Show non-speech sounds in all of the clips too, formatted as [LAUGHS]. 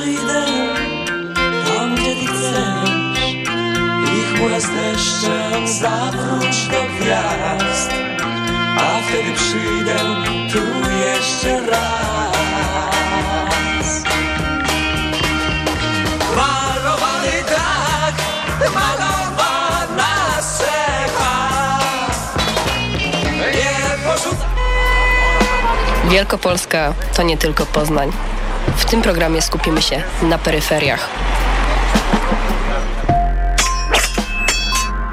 przyjdę tam, gdzie ty chcesz. I chmurę z zawróć do gwiazd A wtedy przyjdę tu jeszcze raz. Malowany dach, malowana strecha Nie Wielkopolska to nie tylko Poznań. W tym programie skupimy się na peryferiach.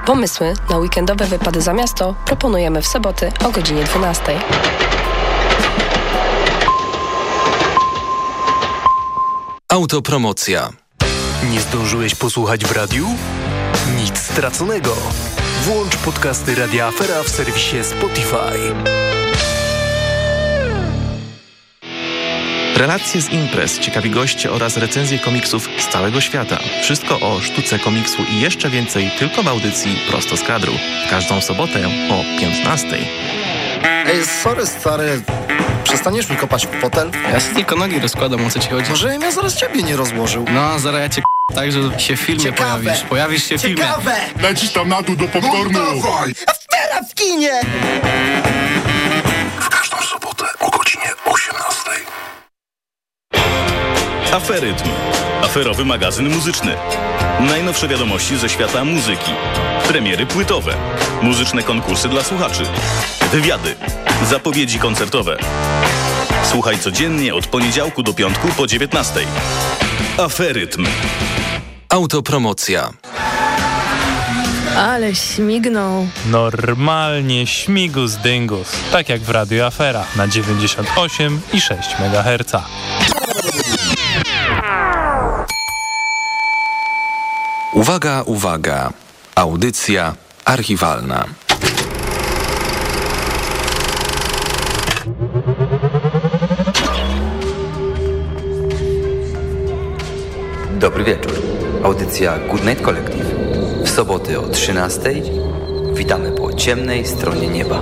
Pomysły na weekendowe wypady za miasto proponujemy w soboty o godzinie 12. Autopromocja. Nie zdążyłeś posłuchać w radiu? Nic straconego. Włącz podcasty Radia Afera w serwisie Spotify. Relacje z imprez, ciekawi goście oraz recenzje komiksów z całego świata. Wszystko o sztuce komiksu i jeszcze więcej tylko w audycji Prosto z kadru. W każdą sobotę o 15. Ej, sorry stary, przestaniesz mi kopać w fotel? Ja sobie tylko nogi rozkładam, o co ci chodzi? Może ja zaraz ciebie nie rozłożył. No, zaraz ja cię k- tak, że się w filmie Ciekawe. pojawisz. Pojawisz się w filmie. Ciekawe! Lecisz tam na dół do popcornu. Afera w kinie! W każdą sobotę o godzinie 18. Aferytm. Aferowy magazyn muzyczny. Najnowsze wiadomości ze świata muzyki. Premiery płytowe. Muzyczne konkursy dla słuchaczy. Wywiady. Zapowiedzi koncertowe. Słuchaj codziennie od poniedziałku do piątku po 19. Aferytm. Autopromocja. Ale śmignął. Normalnie śmigus dyngus, tak jak w Radio Afera na 98 i 6 MHz. Uwaga, uwaga. Audycja archiwalna. Dobry wieczór. Audycja Good Night Collective. W soboty o 13 witamy po ciemnej stronie nieba.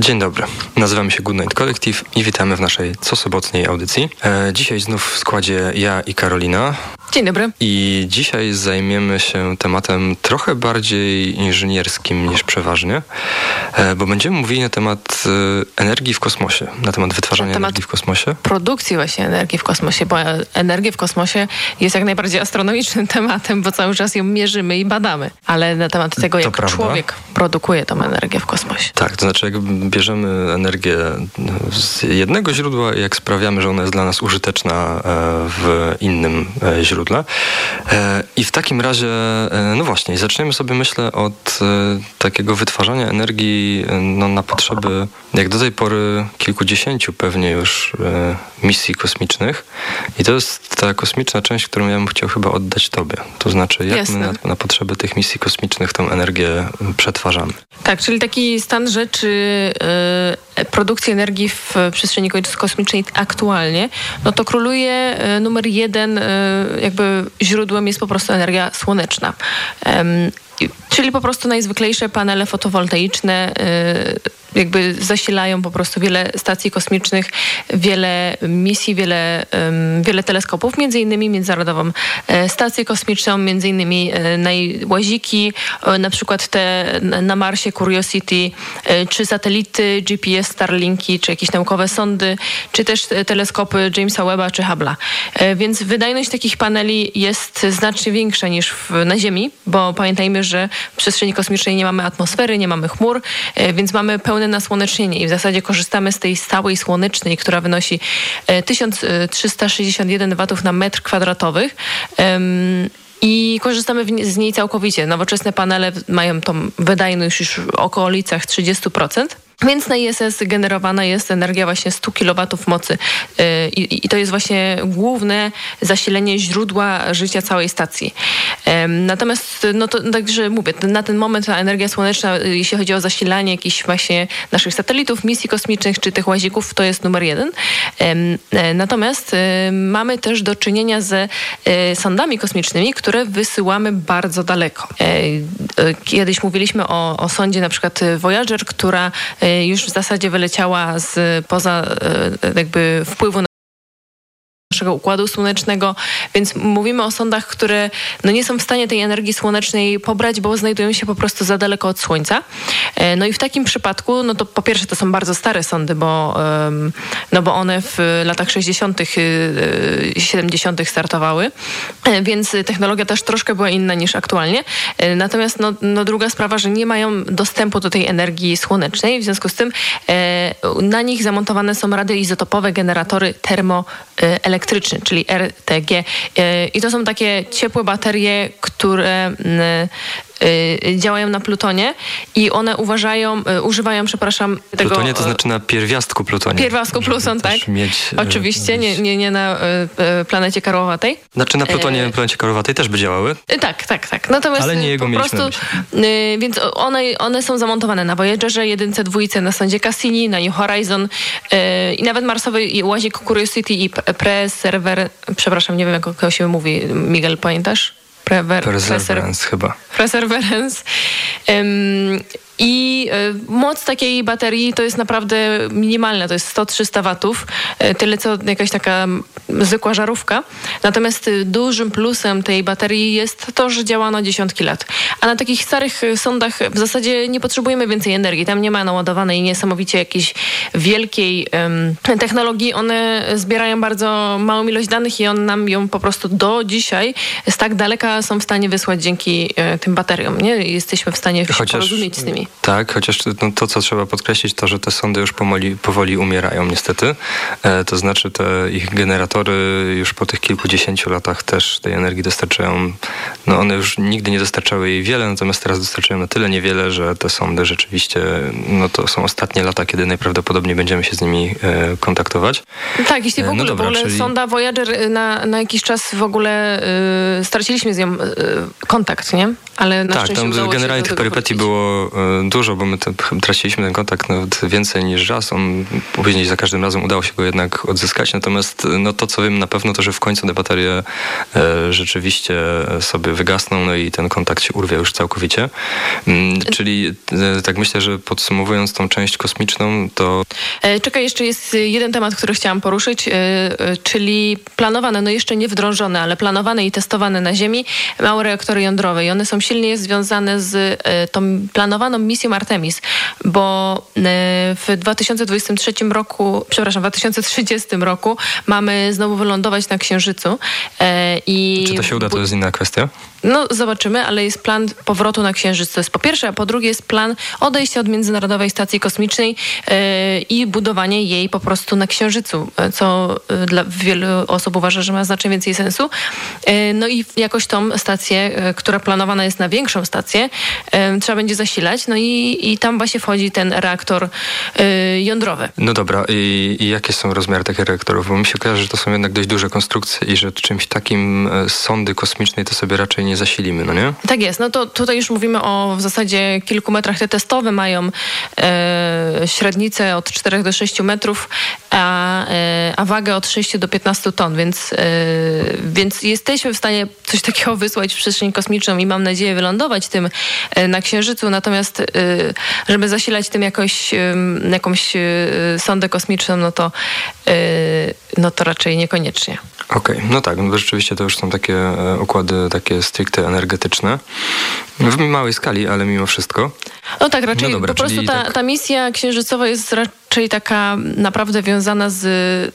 Dzień dobry, nazywam się Goodnight Collective i witamy w naszej cosobotniej audycji. E, dzisiaj znów w składzie ja i Karolina. Dzień dobry. I dzisiaj zajmiemy się tematem trochę bardziej inżynierskim niż przeważnie, e, bo będziemy mówili na temat e, energii w kosmosie, na temat wytwarzania Na temat energii w kosmosie. Produkcji właśnie energii w kosmosie, bo energia w kosmosie jest jak najbardziej astronomicznym [LAUGHS] tematem, bo cały czas ją mierzymy i badamy. Ale na temat tego, jak człowiek produkuje tą energię w kosmosie. Tak, to znaczy jak bierzemy energię z jednego źródła i jak sprawiamy, że ona jest dla nas użyteczna e, w innym źródle. E, I w takim razie, e, no właśnie, zaczniemy sobie myślę od e, takiego wytwarzania energii e, no, na potrzeby, jak do tej pory kilkudziesięciu pewnie już misji kosmicznych. I to jest ta kosmiczna część, którą ja bym chciał chyba oddać tobie. To znaczy, jak Jasne. my na, na potrzeby tych misji kosmicznych tą energię przetwarzamy. Tak, czyli taki stan rzeczy e, produkcji energii w przestrzeni kos- kosmicznej aktualnie, no to króluje numer jeden, e, jakby źródłem jest po prostu energia słoneczna. Czyli po prostu najzwyklejsze panele fotowoltaiczne e, jakby zasilają po prostu wiele stacji kosmicznych, wiele misji, wiele, wiele teleskopów, między innymi Międzynarodową e, Stację Kosmiczną, między innymi e, najłaziki, e, na przykład te na- Marsie Curiosity, czy satelity GPS Starlinki, czy jakieś naukowe sondy, czy też teleskopy Jamesa Webba czy Hubble'a. Więc wydajność takich paneli jest znacznie większa niż w, na Ziemi, bo pamiętajmy, że w przestrzeni kosmicznej nie mamy atmosfery, nie mamy chmur, e, więc mamy pełne nasłonecznienie i w zasadzie korzystamy z tej stałej słonecznej, która wynosi e, 1361 watów na metr kwadratowy. Em, I korzystamy z niej całkowicie. Nowoczesne panele mają tą wydajność już w okolicach 30%. Więc na ISS generowana jest energia właśnie 100 kW mocy Yy, i, i to jest właśnie główne zasilenie źródła życia całej stacji. Natomiast, no to także mówię, na ten moment ta energia słoneczna, y, jeśli chodzi o zasilanie jakichś właśnie naszych satelitów, misji kosmicznych czy tych łazików, to jest numer jeden. E, Natomiast y, mamy też do czynienia ze sondami kosmicznymi, które wysyłamy bardzo daleko. E, Kiedyś mówiliśmy o, o sondzie na przykład Voyager, która już w zasadzie wyleciała z poza e, jakby wpływu naszego układu słonecznego, więc mówimy o sondach, które no nie są w stanie tej energii słonecznej pobrać, bo znajdują się po prostu za daleko od Słońca. E, no i w takim przypadku, no to po pierwsze to są bardzo stare sondy, bo, no bo one w latach 60., y, 70. startowały, e, więc technologia też troszkę była inna niż aktualnie. E, Natomiast no, no druga sprawa, że nie mają dostępu do tej energii słonecznej, w związku z tym na nich zamontowane są radioizotopowe generatory termoelektryczne, czyli RTG. E, I to są takie ciepłe baterie, które mm, działają na plutonie i one uważają, y, używają, przepraszam, tego... Plutonie to e, znaczy na pierwiastku plutonie. Pierwiastku pluton, tak? mieć, Oczywiście, nie, nie, nie na planecie karłowatej. Znaczy na plutonie, planecie karowatej też by działały. Tak, tak, tak. Natomiast Ale nie y, jego po prostu, y, więc one, one są zamontowane na Voyagerze, jedynce, dwójce, na sondzie Cassini, na New Horizon y, i nawet marsowy łazik Curiosity i Preserver, przepraszam, nie wiem jak go się mówi, Miguel, pamiętasz? Prever, Perseverance chyba. Perseverance. Ym, I y, moc takiej baterii to jest naprawdę minimalna, to jest 100-300 watów, y, tyle co jakaś taka zwykła żarówka. Natomiast y, dużym plusem tej baterii jest to, że działa na dziesiątki lat. A na takich starych sondach w zasadzie nie potrzebujemy więcej energii. Tam nie ma naładowanej niesamowicie jakiejś wielkiej ym, technologii. One zbierają bardzo małą ilość danych i on nam ją po prostu do dzisiaj z tak daleka są w stanie wysłać dzięki e, tym bateriom. Nie? Jesteśmy w stanie się Chociaż- porozumieć z nimi. Tak, chociaż no, to, co trzeba podkreślić, to, że te sondy już powoli, powoli umierają niestety. E, to znaczy te ich generatory już po tych kilkudziesięciu latach też tej energii dostarczają. No one już nigdy nie dostarczały jej wiele, natomiast teraz dostarczają na tyle niewiele, że te sondy rzeczywiście, no to są ostatnie lata, kiedy najprawdopodobniej będziemy się z nimi e, kontaktować. Tak, jeśli w E, no ogóle, dobra, w ogóle czyli- sonda Voyager y, na, na jakiś czas w ogóle y, straciliśmy z nią y, kontakt, nie? Ale na tak, tam generalnie tych perypetii było e, dużo, bo my te, traciliśmy ten kontakt nawet więcej niż raz. On później za każdym razem udało się go jednak odzyskać. Natomiast e, no, to, co wiem na pewno, to że w końcu te baterie e, rzeczywiście sobie wygasną, no i ten kontakt się urwie już całkowicie. Mm, czyli e, tak myślę, że podsumowując tą część kosmiczną, to E, Czekaj, jeszcze jest jeden temat, który chciałam poruszyć, y, y, czyli planowane, no jeszcze nie wdrążone, ale planowane i testowane na Ziemi małe reaktory jądrowe. I one są silnie związane z y, tą planowaną misją Artemis, bo y, w 2023 roku, przepraszam, w 2030 roku mamy znowu wylądować na Księżycu. E, I czy to się uda, to jest inna kwestia. No, zobaczymy, ale jest plan powrotu na Księżyc, to jest po pierwsze, a po drugie jest plan odejścia od Międzynarodowej Stacji Kosmicznej e, i budowanie jej po prostu na Księżycu, e, co e, dla wielu osób uważa, że ma znacznie więcej sensu. E, no i jakoś tą stację, e, która planowana jest na większą stację, trzeba będzie zasilać, no i, i tam właśnie wchodzi ten reaktor jądrowy. No dobra, i, i jakie są rozmiary takich reaktorów? Bo mi się kojarzy, że to są jednak dość duże konstrukcje i że czymś takim sondy kosmicznej to sobie raczej nie zasilimy, no nie? Tak jest. No to tutaj już mówimy o w zasadzie kilku metrach. Te testowe mają e, średnicę od 4 do 6 metrów, a, e, a wagę od 6 do 15 ton, więc, e, więc jesteśmy w stanie coś takiego wysłać w przestrzeń kosmiczną i mam nadzieję wylądować tym e, na Księżycu. Natomiast e, żeby zasilać tym jakoś, jakąś e, sondę kosmiczną, no to, no to raczej niekoniecznie. Okej, no tak, no rzeczywiście to już są takie e, układy takie stricte energetyczne. W małej skali, ale mimo wszystko. No tak, raczej No dobra, po prostu ta, tak- ta misja księżycowa jest raczej taka naprawdę wiązana z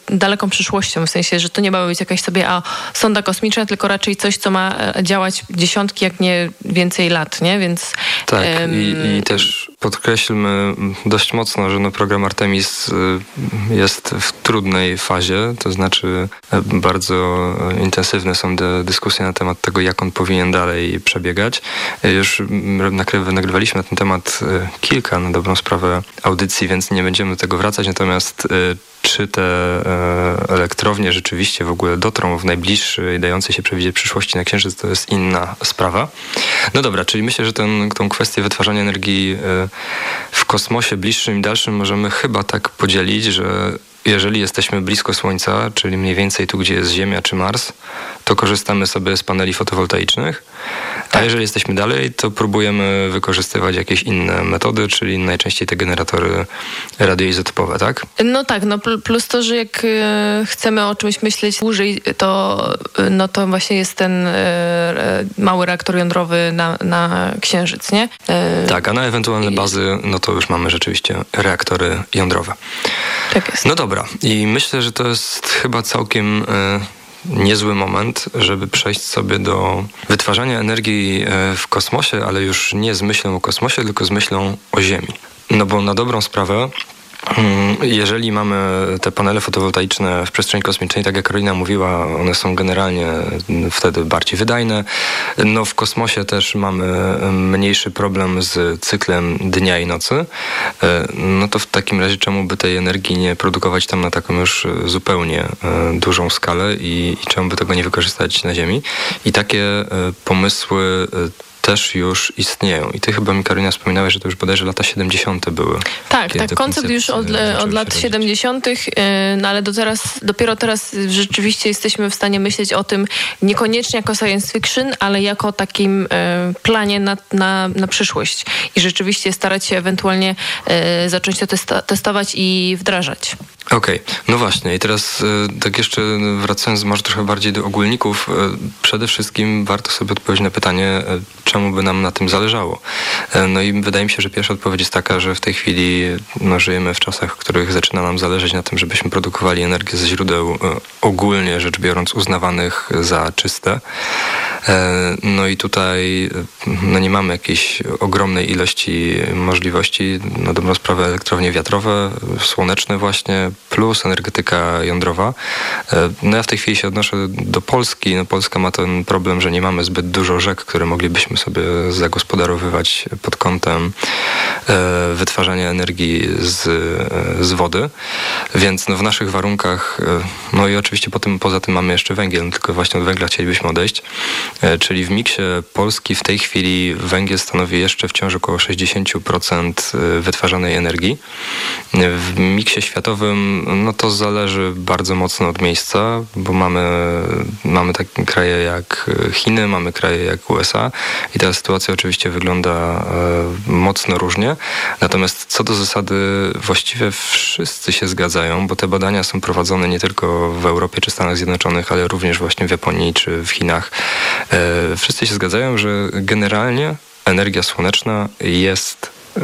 daleką przyszłością, w sensie, że to nie ma być jakaś sobie a, sonda kosmiczna, tylko raczej coś, co ma e, działać dziesiątki, jak nie więcej lat, nie? Więc Tak, em, i, i też podkreślmy dość mocno, że no program Artemis y, jest w trudnej fazie, to znaczy e, bardzo e, intensywne są dyskusje na temat tego, jak on powinien dalej przebiegać. Już nagry- nagrywaliśmy na ten temat kilka, na dobrą sprawę, audycji, więc nie będziemy do tego wracać, natomiast e, czy te e, elektrownie rzeczywiście w ogóle dotrą w najbliższej, dającej się przewidzieć przyszłości na Księżyc, to jest inna sprawa. No dobra, czyli myślę, że ten, tą kwestię wytwarzania energii e, w kosmosie bliższym i dalszym możemy chyba tak podzielić, że jeżeli jesteśmy blisko Słońca, czyli mniej więcej tu, gdzie jest Ziemia czy Mars, to korzystamy sobie z paneli fotowoltaicznych. A jeżeli jesteśmy dalej, to próbujemy wykorzystywać jakieś inne metody, czyli najczęściej te generatory radioizotopowe, tak? No tak, no pl- plus to, że jak e, chcemy o czymś myśleć dłużej, to, e, no to właśnie jest ten e, mały reaktor jądrowy na, na Księżyc, nie? Tak, a na ewentualne bazy, no to już mamy rzeczywiście reaktory jądrowe. Tak jest. No dobra, i myślę, że to jest chyba całkiem niezły moment, żeby przejść sobie do wytwarzania energii e, w kosmosie, ale już nie z myślą o kosmosie, tylko z myślą o Ziemi. No bo na dobrą sprawę. Mm, Jeżeli mamy te panele fotowoltaiczne w przestrzeni kosmicznej, tak jak Karolina mówiła, one są generalnie mm, wtedy bardziej wydajne. No w kosmosie też mamy mm, mniejszy problem z cyklem dnia i nocy. E, No to w takim razie czemu by tej energii nie produkować tam na taką już e, zupełnie e, dużą skalę i, i czemu by tego nie wykorzystać na Ziemi? I takie pomysły też już istnieją. I ty chyba mi Karolina wspominałeś, że to już bodajże lata 70. były. Tak, tak, koncept już od, od lat się 70., yy, no ale do teraz, dopiero teraz rzeczywiście jesteśmy w stanie myśleć o tym niekoniecznie jako science fiction, ale jako takim yy, planie na, na, na przyszłość i rzeczywiście starać się ewentualnie yy, zacząć to testa- testować i wdrażać. Okej, no właśnie i teraz e, tak jeszcze wracając może trochę bardziej do ogólników, e, przede wszystkim warto sobie odpowiedzieć na pytanie, e, czemu by nam na tym zależało. No i wydaje mi się, że pierwsza odpowiedź jest taka, że w tej chwili no, żyjemy w czasach, w których zaczyna nam zależeć na tym, żebyśmy produkowali energię ze źródeł ogólnie rzecz biorąc uznawanych za czyste. No i tutaj no nie mamy jakiejś ogromnej ilości możliwości. Na dobrą sprawę elektrownie wiatrowe, słoneczne właśnie, plus energetyka jądrowa. E, No ja w tej chwili się odnoszę do Polski. No Polska ma ten problem, że nie mamy zbyt dużo rzek, które moglibyśmy sobie zagospodarowywać pod kątem e, wytwarzania energii z, z wody. Więc no w naszych warunkach, e, no i oczywiście potem, poza tym mamy jeszcze węgiel, no tylko właśnie od węgla chcielibyśmy odejść. Czyli w miksie Polski w tej chwili węgiel stanowi jeszcze wciąż około 60% wytwarzanej energii. W miksie światowym no to zależy bardzo mocno od miejsca, bo mamy, mamy takie kraje jak Chiny, mamy kraje jak USA i ta sytuacja oczywiście wygląda e, mocno różnie. Natomiast co do zasady właściwie wszyscy się zgadzają, bo te badania są prowadzone nie tylko w Europie czy Stanach Zjednoczonych, ale również właśnie w Japonii czy w Chinach. E, Wszyscy się zgadzają, że generalnie energia słoneczna jest e,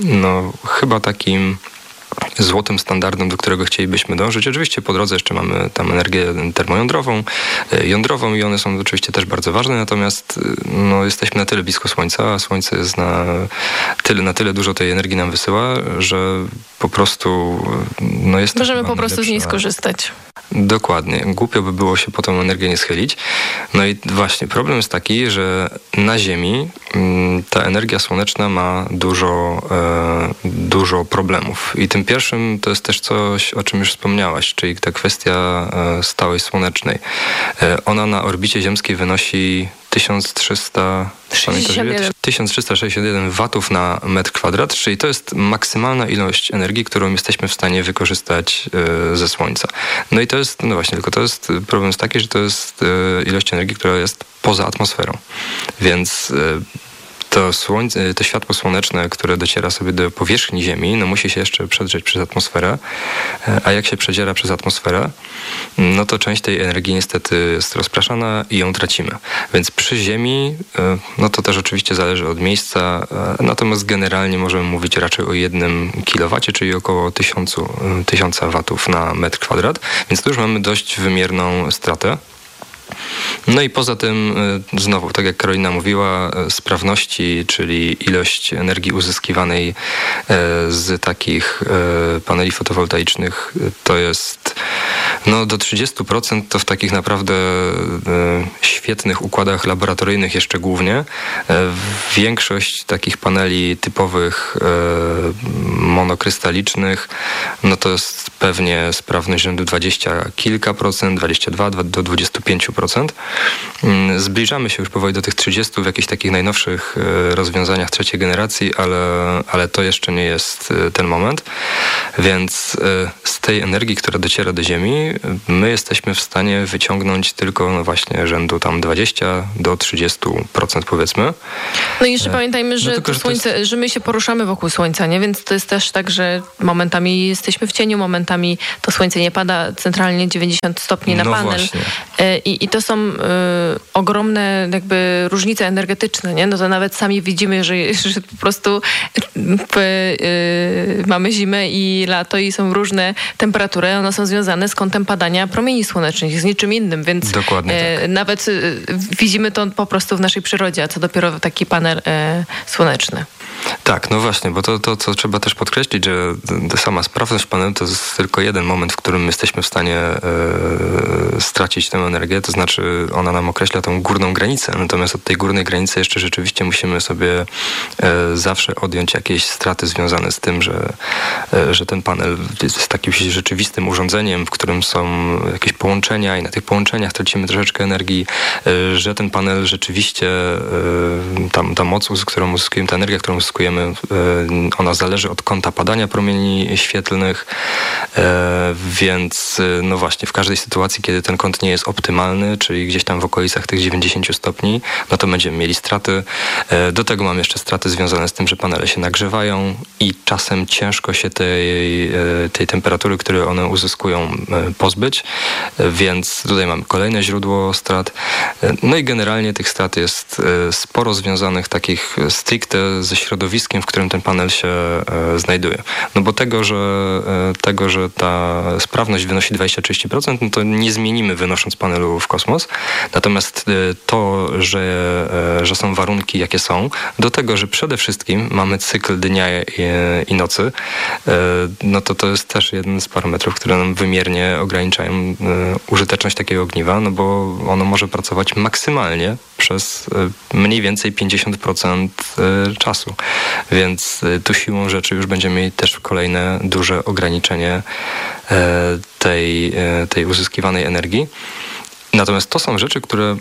no, chyba takim złotym standardem, do którego chcielibyśmy dążyć. Oczywiście po drodze jeszcze mamy tam energię termojądrową, e, jądrową i one są oczywiście też bardzo ważne, natomiast e, no, jesteśmy na tyle blisko Słońca, a Słońce jest na tyle, na tyle dużo tej energii nam wysyła, że po prostu e, no, jest Możemy po prostu z niej skorzystać. Dokładnie. Głupio by było się po tą energię nie schylić. No i właśnie, problem jest taki, że na Ziemi mm, ta energia słoneczna ma dużo, e, dużo problemów. I tym pierwszym to jest też coś, o czym już wspomniałaś, czyli ta kwestia e, stałej słonecznej. E, ona na orbicie ziemskiej wynosi 1300... pamiętasz ile? 61. 1361 watów na metr kwadrat, czyli to jest maksymalna ilość energii, którą jesteśmy w stanie wykorzystać e, ze Słońca. No i to jest, no właśnie, tylko to jest problem jest taki, że to jest ilość energii, która jest poza atmosferą. Więc to, słońce, to światło słoneczne, które dociera sobie do powierzchni Ziemi, no musi się jeszcze przedrzeć przez atmosferę, e, a jak się przedziera przez atmosferę, no to część tej energii niestety jest rozpraszana i ją tracimy. Więc przy Ziemi, e, no to też oczywiście zależy od miejsca, e, natomiast generalnie możemy mówić raczej o jednym kilowacie, czyli około 1000, e, 1000 watów na metr kwadrat, więc tu już mamy dość wymierną stratę. No i poza tym, y, znowu, tak jak Karolina mówiła, y, sprawności, czyli ilość energii uzyskiwanej y, z takich paneli fotowoltaicznych, to jest no, do 30% to w takich naprawdę świetnych układach laboratoryjnych jeszcze głównie. Większość takich paneli typowych monokrystalicznych, no to jest pewnie sprawność rzędu 20 kilka procent, 22 do 25%. Mm, Zbliżamy się już powoli do tych 30 w jakichś takich najnowszych e, rozwiązaniach trzeciej generacji, ale, ale to jeszcze nie jest e, ten moment. Więc e, z tej energii, która dociera do Ziemi, my jesteśmy w stanie wyciągnąć tylko no właśnie rzędu tam 20 do 30% powiedzmy. No i jeszcze pamiętajmy, że no tylko, że to jest- słońce, że my się poruszamy wokół słońca, nie? Więc to jest też tak, że momentami jesteśmy w cieniu, momentami to słońce nie pada centralnie 90 stopni na No panel. właśnie. E, I, I to są e, ogromne jakby różnice energetyczne, nie? No to nawet sami widzimy, że, [LAUGHS] że po prostu e, e, mamy zimę i lato i są różne temperatury. One są związane z kątem padania promieni słonecznych, z niczym innym, więc Dokładnie e, nawet widzimy to po prostu w naszej przyrodzie, a co dopiero taki panel słoneczny. Tak, no właśnie, bo to, to co trzeba też podkreślić, że sama sprawność panelu to jest tylko jeden moment, w którym jesteśmy w stanie stracić energię, to znaczy ona nam określa tą górną granicę, natomiast od tej górnej granicy jeszcze rzeczywiście musimy sobie e, zawsze odjąć jakieś straty związane z tym, że, e, że ten panel jest takim rzeczywistym urządzeniem, w którym są jakieś połączenia i na tych połączeniach tracimy troszeczkę energii, e, że ten panel rzeczywiście, tam, ta moc, uz- którą uzyskujemy, ta energia, którą uzyskujemy, ona zależy od kąta padania promieni świetlnych, więc no właśnie, w każdej sytuacji, kiedy ten kąt nie jest optymalny, czyli gdzieś tam w okolicach tych 90 stopni, no to będziemy mieli straty. E, Do tego mam jeszcze straty związane z tym, że panele się nagrzewają i czasem ciężko się tej, e, tej temperatury, które one uzyskują, e, pozbyć, więc tutaj mamy kolejne źródło strat. No i generalnie tych strat jest sporo związanych takich stricte ze środowiskiem, w którym ten panel się znajduje. No bo tego, że, tego, że ta sprawność wynosi 20-30%, no to nie zmienimy wynosząc panelu w kosmos. Natomiast e, to, że, e, że są warunki, jakie są, do tego, że przede wszystkim mamy cykl dnia i, i nocy, e, no to to jest też jeden z parametrów, które nam wymiernie ograniczają e, użyteczność takiego ogniwa, no bo ono może pracować maksymalnie przez e, mniej więcej 50% e, czasu. Więc e, tu siłą rzeczy już będziemy mieli też kolejne duże ograniczenie e, tej, e, tej uzyskiwanej energii. Natomiast to są rzeczy, które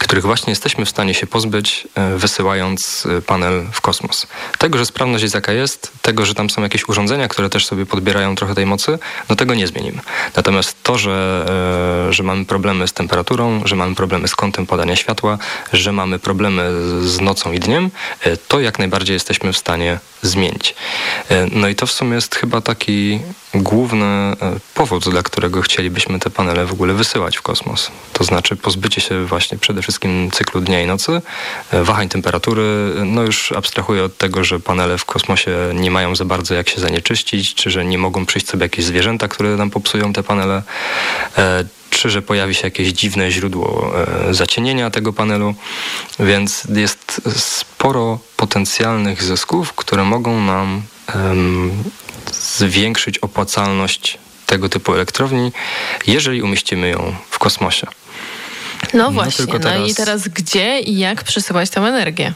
których właśnie jesteśmy w stanie się pozbyć, e, wysyłając e, panel w kosmos. Tego, że sprawność jest jaka jest, tego, że tam są jakieś urządzenia, które też sobie podbierają trochę tej mocy, no tego nie zmienimy. Natomiast to, że, e, że mamy problemy z temperaturą, że mamy problemy z kątem podania światła, że mamy problemy z nocą i dniem, to jak najbardziej jesteśmy w stanie zmienić. No i to w sumie jest chyba taki główny e, powód, dla którego chcielibyśmy te panele w ogóle wysyłać w kosmos. To znaczy pozbycie się właśnie przede wszystkim cyklu dnia i nocy, e, wahań temperatury. No już abstrahuję od tego, że panele w kosmosie nie mają za bardzo jak się zanieczyścić, czy że nie mogą przyjść sobie jakieś zwierzęta, które nam popsują te panele, e, czy że pojawi się jakieś dziwne źródło zacienienia tego panelu, więc jest sporo potencjalnych zysków, które mogą nam zwiększyć opłacalność tego typu elektrowni, jeżeli umieścimy ją w kosmosie. No właśnie, no, teraz- i teraz gdzie i jak przesyłać tę energię?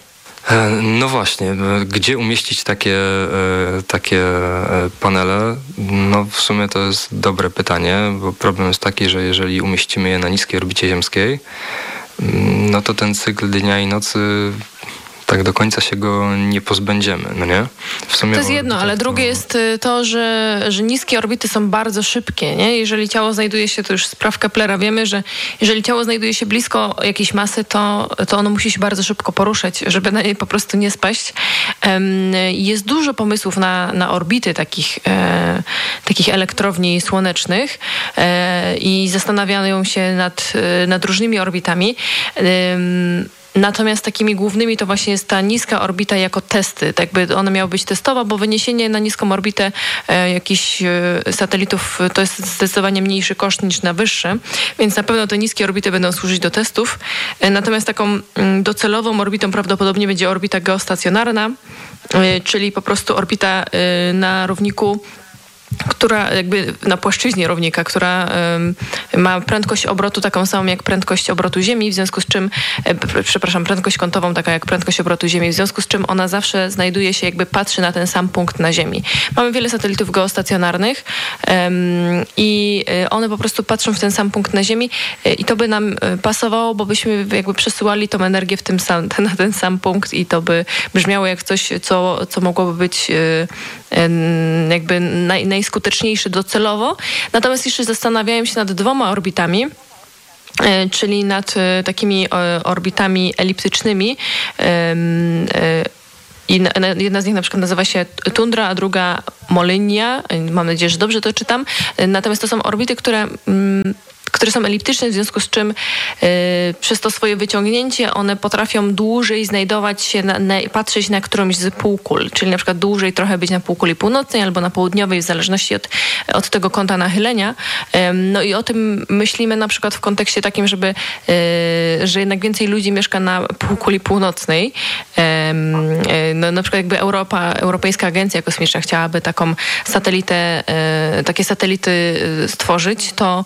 No właśnie, e, gdzie umieścić takie, e, takie e, panele? No w sumie to jest dobre pytanie, bo problem jest taki, że jeżeli umieścimy je na niskiej orbicie ziemskiej, mm, no to ten cykl dnia i nocy tak do końca się go nie pozbędziemy, no nie? W sumie To jest jedno, ale drugie jest y, to, że, że niskie orbity są bardzo szybkie. Nie? Jeżeli ciało znajduje się, to już spraw Keplera wiemy, że jeżeli ciało znajduje się blisko jakiejś masy, to, to ono musi się bardzo szybko poruszać, żeby na niej po prostu nie spaść. Jest dużo pomysłów na, na orbity takich, e, takich elektrowni słonecznych e, i zastanawiają się nad, e, nad różnymi orbitami. Natomiast takimi głównymi to właśnie jest ta niska orbita jako testy. Tak by ona miała być testowa, bo wyniesienie na niską orbitę e, jakichś e, satelitów to jest zdecydowanie mniejszy koszt niż na wyższe, więc na pewno te niskie orbity będą służyć do testów. E, natomiast taką mm, docelową orbitą prawdopodobnie będzie orbita geostacjonarna, e, czyli po prostu orbita e, na równiku która jakby na płaszczyźnie równika, która ma prędkość obrotu taką samą jak prędkość obrotu Ziemi, w związku z czym, e, przepraszam, prędkość kątową taka jak prędkość obrotu Ziemi, w związku z czym ona zawsze znajduje się, jakby patrzy na ten sam punkt na Ziemi. Mamy wiele satelitów geostacjonarnych i e, one po prostu patrzą w ten sam punkt na Ziemi e, i to by nam pasowało, bo byśmy jakby przesyłali tą energię w tym sam, [LAUGHS] na ten sam punkt i to by brzmiało jak coś, co, co mogłoby być jakby naj, najskuteczniejszy docelowo. Natomiast jeszcze zastanawiałem się nad dwoma orbitami. e, Czyli nad e, takimi e, orbitami eliptycznymi. Jedna z nich na przykład nazywa się Tundra, a druga Molynia. Mam nadzieję, że dobrze to czytam. Natomiast to są orbity, które. Które są eliptyczne, w związku z czym y, przez to swoje wyciągnięcie one potrafią dłużej znajdować się, na, na, patrzeć na którąś z półkul, czyli na przykład dłużej trochę być na półkuli północnej albo na południowej, w zależności od, od tego kąta nachylenia. No i o tym myślimy na przykład w kontekście takim, żeby, y, że jednak więcej ludzi mieszka na półkuli północnej. Y, no, na przykład jakby Europa, Europejska Agencja Kosmiczna chciałaby taką satelitę, y, takie satelity y, stworzyć, to,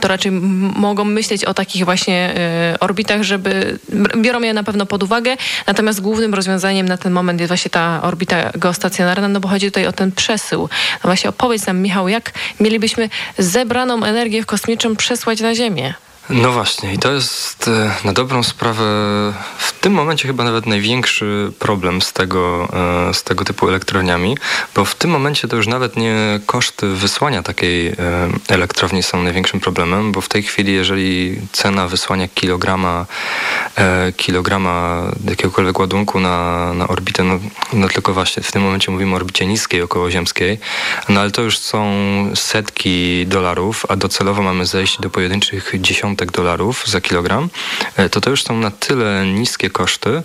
to raczej m- mogą myśleć o takich właśnie y, orbitach, żeby biorą je na pewno pod uwagę, natomiast głównym rozwiązaniem na ten moment jest właśnie ta orbita geostacjonarna, no bo chodzi tutaj o ten przesył. No właśnie opowiedz nam, Michał, jak mielibyśmy zebraną energię kosmiczną przesłać na Ziemię? No właśnie, i to jest e, na dobrą sprawę w tym momencie chyba nawet największy problem z tego, e, z tego typu elektrowniami, bo w tym momencie to już nawet nie koszty wysłania takiej e, elektrowni są największym problemem, bo w tej chwili, jeżeli cena wysłania kilograma, kilograma jakiegokolwiek ładunku na, na orbitę, no, no tylko właśnie w tym momencie mówimy o orbicie niskiej, okołoziemskiej, no ale to już są setki dolarów, a docelowo mamy zejść do pojedynczych dziesiątek dolarów za kilogram, e, to to już są na tyle niskie koszty, e,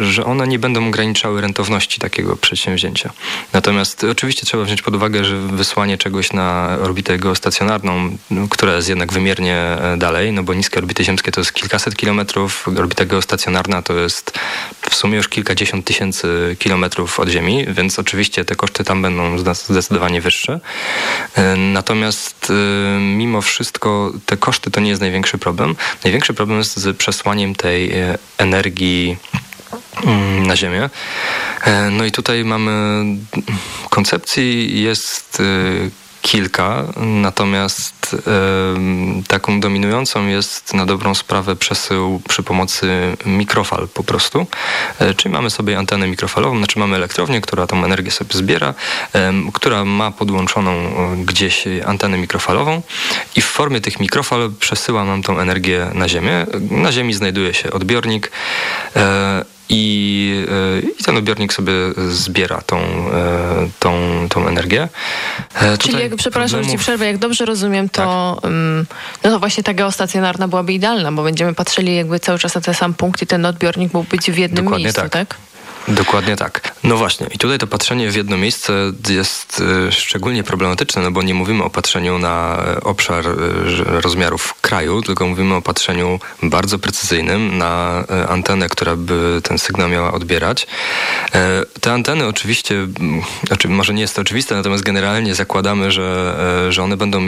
że one nie będą ograniczały rentowności takiego przedsięwzięcia. Natomiast oczywiście trzeba wziąć pod uwagę, że wysłanie czegoś na orbitę geostacjonarną, no, która jest jednak wymiernie e, dalej, no bo niskie orbity ziemskie to jest kilkaset kilometrów, orbita geostacjonarna to jest w sumie już kilkadziesiąt tysięcy kilometrów od Ziemi, więc oczywiście te koszty tam będą zdecydowanie wyższe. Natomiast mimo wszystko te koszty to nie jest największy problem. Największy problem jest z przesłaniem tej energii mm, na Ziemię. No i tutaj mamy koncepcji jest kilka, natomiast e, taką dominującą jest na dobrą sprawę przesył przy pomocy mikrofal po prostu. E, czyli mamy sobie antenę mikrofalową, znaczy mamy elektrownię, która tą energię sobie zbiera, e, która ma podłączoną gdzieś antenę mikrofalową i w formie tych mikrofal przesyła nam tą energię na Ziemię. Na Ziemi znajduje się odbiornik i, i, ten odbiornik sobie zbiera tą, tą, tą energię. Czyli jak, przepraszam, problemów... że ci przerwę, jak dobrze rozumiem, to, tak. um, no to właśnie ta geostacjonarna byłaby idealna, bo będziemy patrzyli jakby cały czas na ten sam punkt i ten odbiornik mógł być w jednym Dokładnie miejscu, tak? tak? Dokładnie tak. No właśnie, i tutaj to patrzenie w jedno miejsce jest y, szczególnie problematyczne, no bo nie mówimy o patrzeniu na obszar y, rozmiarów kraju, tylko mówimy o patrzeniu bardzo precyzyjnym na antenę, która by ten sygnał miała odbierać. E, te anteny oczywiście, znaczy może nie jest to oczywiste, natomiast generalnie zakładamy, że, e, że one będą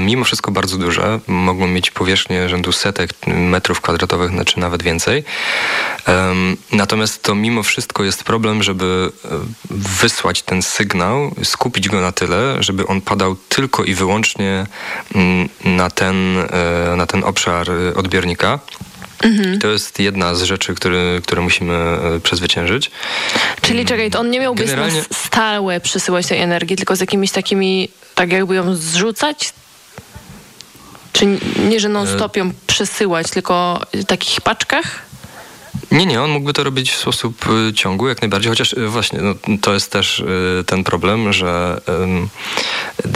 mimo wszystko bardzo duże, mogą mieć powierzchnię rzędu setek metrów kwadratowych, czy nawet więcej. Natomiast to mimo wszystko jest problem, żeby e, wysłać ten sygnał, skupić go na tyle, żeby on padał tylko i wyłącznie mm, na ten, na ten obszar odbiornika. Mhm. To jest jedna z rzeczy, które, które musimy przezwyciężyć. Czyli czekaj, to on nie miałby Generalnie... stałe przysyłać tej energii, tylko z jakimiś takimi, tak jakby ją zrzucać? Czy nie, że non-stop ją przesyłać, tylko w takich paczkach? Nie, nie, on mógłby to robić w sposób y, ciągły, jak najbardziej, chociaż y, właśnie no, to jest też y, ten problem, że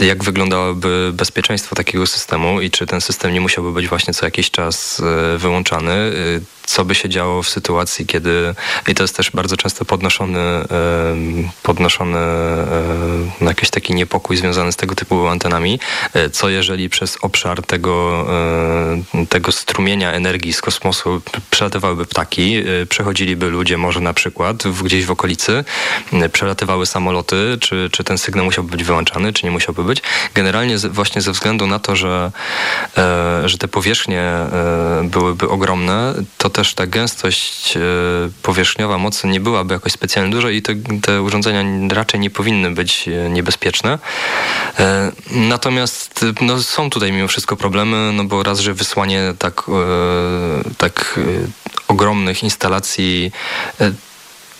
jak wyglądałoby bezpieczeństwo takiego systemu i czy ten system nie musiałby być właśnie co jakiś czas wyłączany, co by się działo w sytuacji, kiedy, i to jest też bardzo często podnoszony, podnoszony jakiś taki niepokój związany z tego typu antenami, co jeżeli przez obszar tego, tego strumienia energii z kosmosu przelatywałyby ptaki, przechodziliby ludzie może na przykład gdzieś w okolicy, przelatywały samoloty, czy, czy ten sygnał musiałby być wyłączany, czy nie musiałby być. Generalnie właśnie ze względu na to, że, że te powierzchnie byłyby ogromne, to też ta gęstość powierzchniowa mocy nie byłaby jakoś specjalnie duża i te, te urządzenia raczej nie powinny być niebezpieczne. Natomiast no, są tutaj mimo wszystko problemy, no bo raz, że wysłanie tak, tak ogromnych instalacji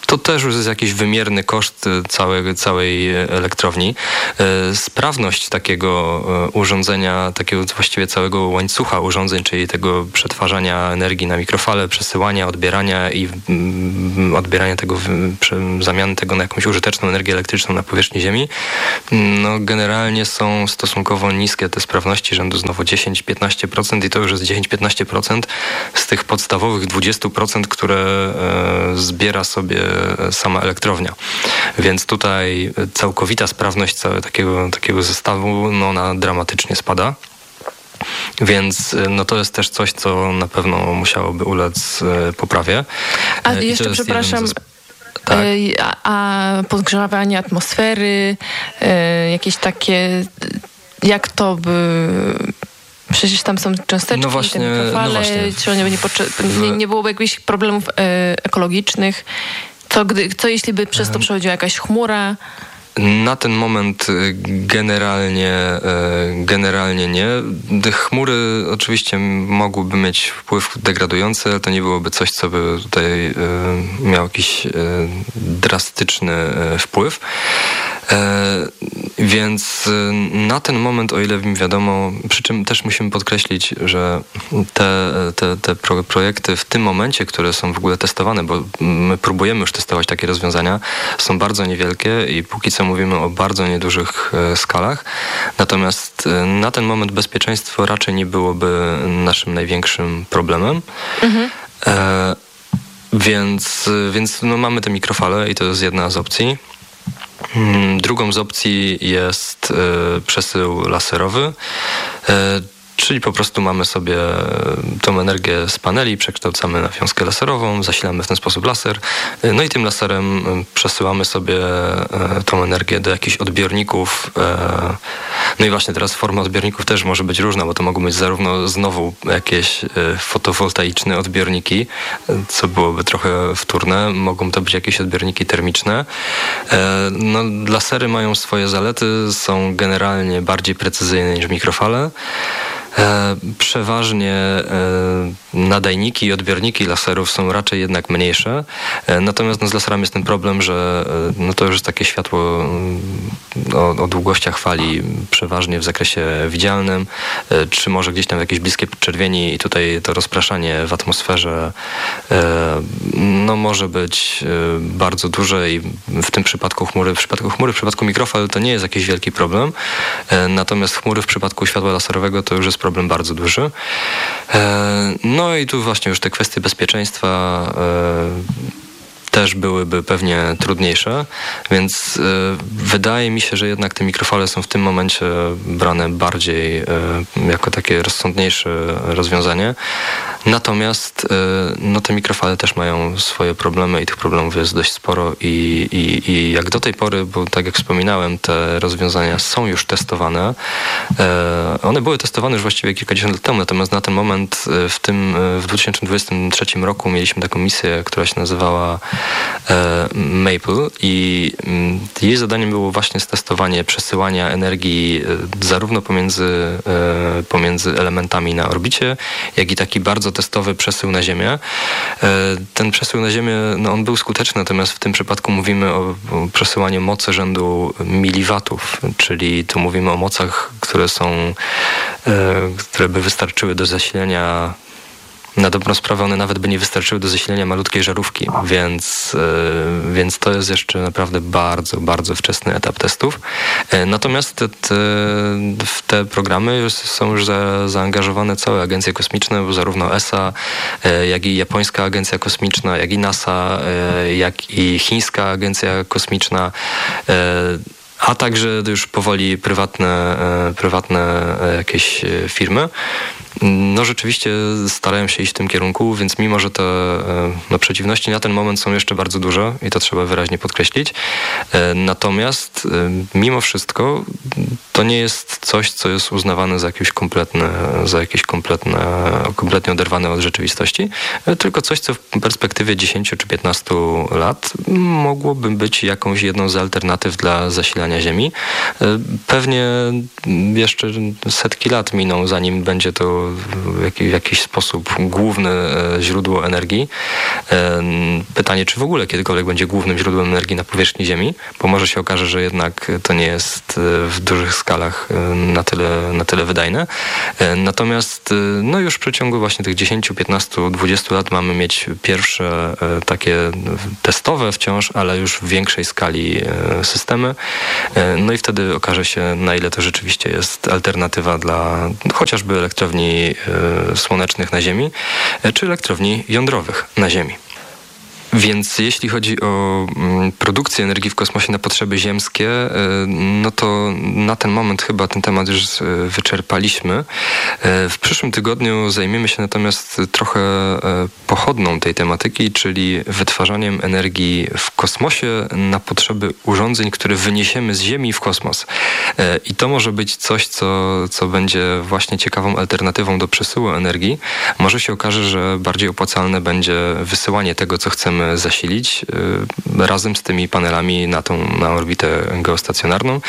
to też już jest jakiś wymierny koszt e, całej, całej elektrowni. E, sprawność takiego e, urządzenia, takiego właściwie całego łańcucha urządzeń, czyli tego przetwarzania energii na mikrofale, przesyłania, odbierania i mm, odbierania tego, zamiany tego na jakąś użyteczną energię elektryczną na powierzchni Ziemi, no generalnie są stosunkowo niskie te sprawności, rzędu znowu 10-15% i to już jest 10-15% z tych podstawowych 20%, które zbiera sobie sama elektrownia. Więc tutaj całkowita sprawność całego takiego, takiego zestawu, no ona dramatycznie spada. Więc no to jest też coś, co na pewno musiałoby ulec e, poprawie. A I jeszcze przepraszam, tak. E, a, a podgrzewanie atmosfery, e, jakieś takie, jak to by Przecież tam są cząsteczki, no właśnie, mikrofale, no właśnie. czy nie, nie, nie byłoby jakichś problemów ekologicznych? Co, gdy, co jeśli by przez to przechodziła jakaś chmura? Na ten moment y, generalnie, y, generalnie nie. Chmury oczywiście mogłyby mieć wpływ degradujący, ale to nie byłoby coś, co by tutaj y, miał jakiś drastyczny wpływ. E, więc na ten moment, o ile mi wiadomo, przy czym też musimy podkreślić, że te, te, te projekty w tym momencie, które są w ogóle testowane, bo my próbujemy już testować takie rozwiązania, są bardzo niewielkie i póki co mówimy o bardzo niedużych e, skalach. Natomiast e, na ten moment bezpieczeństwo raczej nie byłoby naszym największym problemem. Mhm. E, więc więc no, mamy te mikrofale i to jest jedna z opcji. Mm, drugą z opcji jest przesył laserowy. Czyli po prostu mamy sobie tą energię z paneli, przekształcamy na wiązkę laserową, zasilamy w ten sposób laser, no i tym laserem przesyłamy sobie e, tą energię do jakichś odbiorników. E, no i właśnie teraz forma odbiorników też może być różna, bo to mogą być zarówno znowu jakieś e, fotowoltaiczne odbiorniki, co byłoby trochę wtórne, mogą to być jakieś odbiorniki termiczne. No, lasery mają swoje zalety, są generalnie bardziej precyzyjne niż mikrofale. E, przeważnie e, nadajniki i odbiorniki laserów są raczej jednak mniejsze. E, natomiast no, z laserami jest ten problem, że no, to już jest takie światło mm, o, o długościach fali przeważnie w zakresie widzialnym, czy może gdzieś tam w jakiejś bliskiej czerwieni i tutaj to rozpraszanie w atmosferze no, może być bardzo duże i w tym przypadku chmury, w przypadku chmury, w przypadku mikrofal to nie jest jakiś wielki problem. Natomiast chmury w przypadku światła laserowego to już jest problem bardzo duży. E, no i tu właśnie już te kwestie bezpieczeństwa e, też byłyby pewnie trudniejsze, więc y, wydaje mi się, że jednak te mikrofale są w tym momencie brane bardziej y, jako takie rozsądniejsze rozwiązanie. Natomiast y, no, te mikrofale też mają swoje problemy i tych problemów jest dość sporo i, i, i jak do tej pory, bo tak jak wspominałem, te rozwiązania są już testowane. One były testowane już właściwie kilkadziesiąt lat temu, natomiast na ten moment w tym w 2023 roku mieliśmy taką misję, która się nazywała E, Maple i mm, jej zadaniem było właśnie stestowanie przesyłania energii e, zarówno pomiędzy, e, pomiędzy elementami na orbicie, jak i taki bardzo testowy przesył na Ziemię. Ten przesył na Ziemię, no on był skuteczny, natomiast w tym przypadku mówimy o przesyłaniu mocy rzędu miliwatów, czyli tu mówimy o mocach, które są, które by wystarczyły do zasilenia na dobrą sprawę one nawet by nie wystarczyły do zasilenia malutkiej żarówki, więc, e, więc to jest jeszcze naprawdę bardzo, bardzo wczesny etap testów. E, natomiast te, w te programy są już za, zaangażowane całe agencje kosmiczne, bo zarówno ESA, e, jak i japońska agencja kosmiczna, jak i NASA, jak i chińska agencja kosmiczna a także już powoli prywatne, prywatne jakieś firmy. No rzeczywiście starałem się iść w tym kierunku, więc mimo, że te e, no, przeciwności na ten moment są jeszcze bardzo duże i to trzeba wyraźnie podkreślić, e, natomiast e, mimo wszystko to nie jest coś, co jest uznawane za jakieś kompletne, za jakieś kompletne, kompletnie oderwane od rzeczywistości, tylko coś, co w perspektywie 10 czy 15 lat mogłoby być jakąś jedną z alternatyw dla zasilania Ziemi. Pewnie jeszcze setki lat miną, zanim będzie to jako w jakiś sposób główne źródło energii. Pytanie, czy w ogóle kiedykolwiek będzie głównym źródłem energii na powierzchni Ziemi, bo może się okaże, że jednak to nie jest w dużych skalach na tyle, na tyle wydajne. Natomiast no już w przeciągu właśnie tych 10, 15, 20 lat mamy mieć pierwsze takie testowe wciąż, ale już w większej skali systemy. No i wtedy okaże się, na ile to rzeczywiście jest alternatywa dla chociażby elektrowni e, słonecznych na Ziemi, e, czy elektrowni jądrowych na Ziemi. Więc jeśli chodzi o mm, produkcję energii w kosmosie na potrzeby ziemskie, e, no to na ten moment chyba ten temat już e, wyczerpaliśmy. E, w przyszłym tygodniu zajmiemy się natomiast trochę pochodną tej tematyki, czyli wytwarzaniem energii w kosmosie na potrzeby urządzeń, które wyniesiemy z Ziemi w kosmos. I to może być coś, co, co będzie właśnie ciekawą alternatywą do przesyłu energii. Może się okaże, że bardziej opłacalne będzie wysyłanie tego, co chcemy zasilić y, razem z tymi panelami na tą na orbitę geostacjonarną,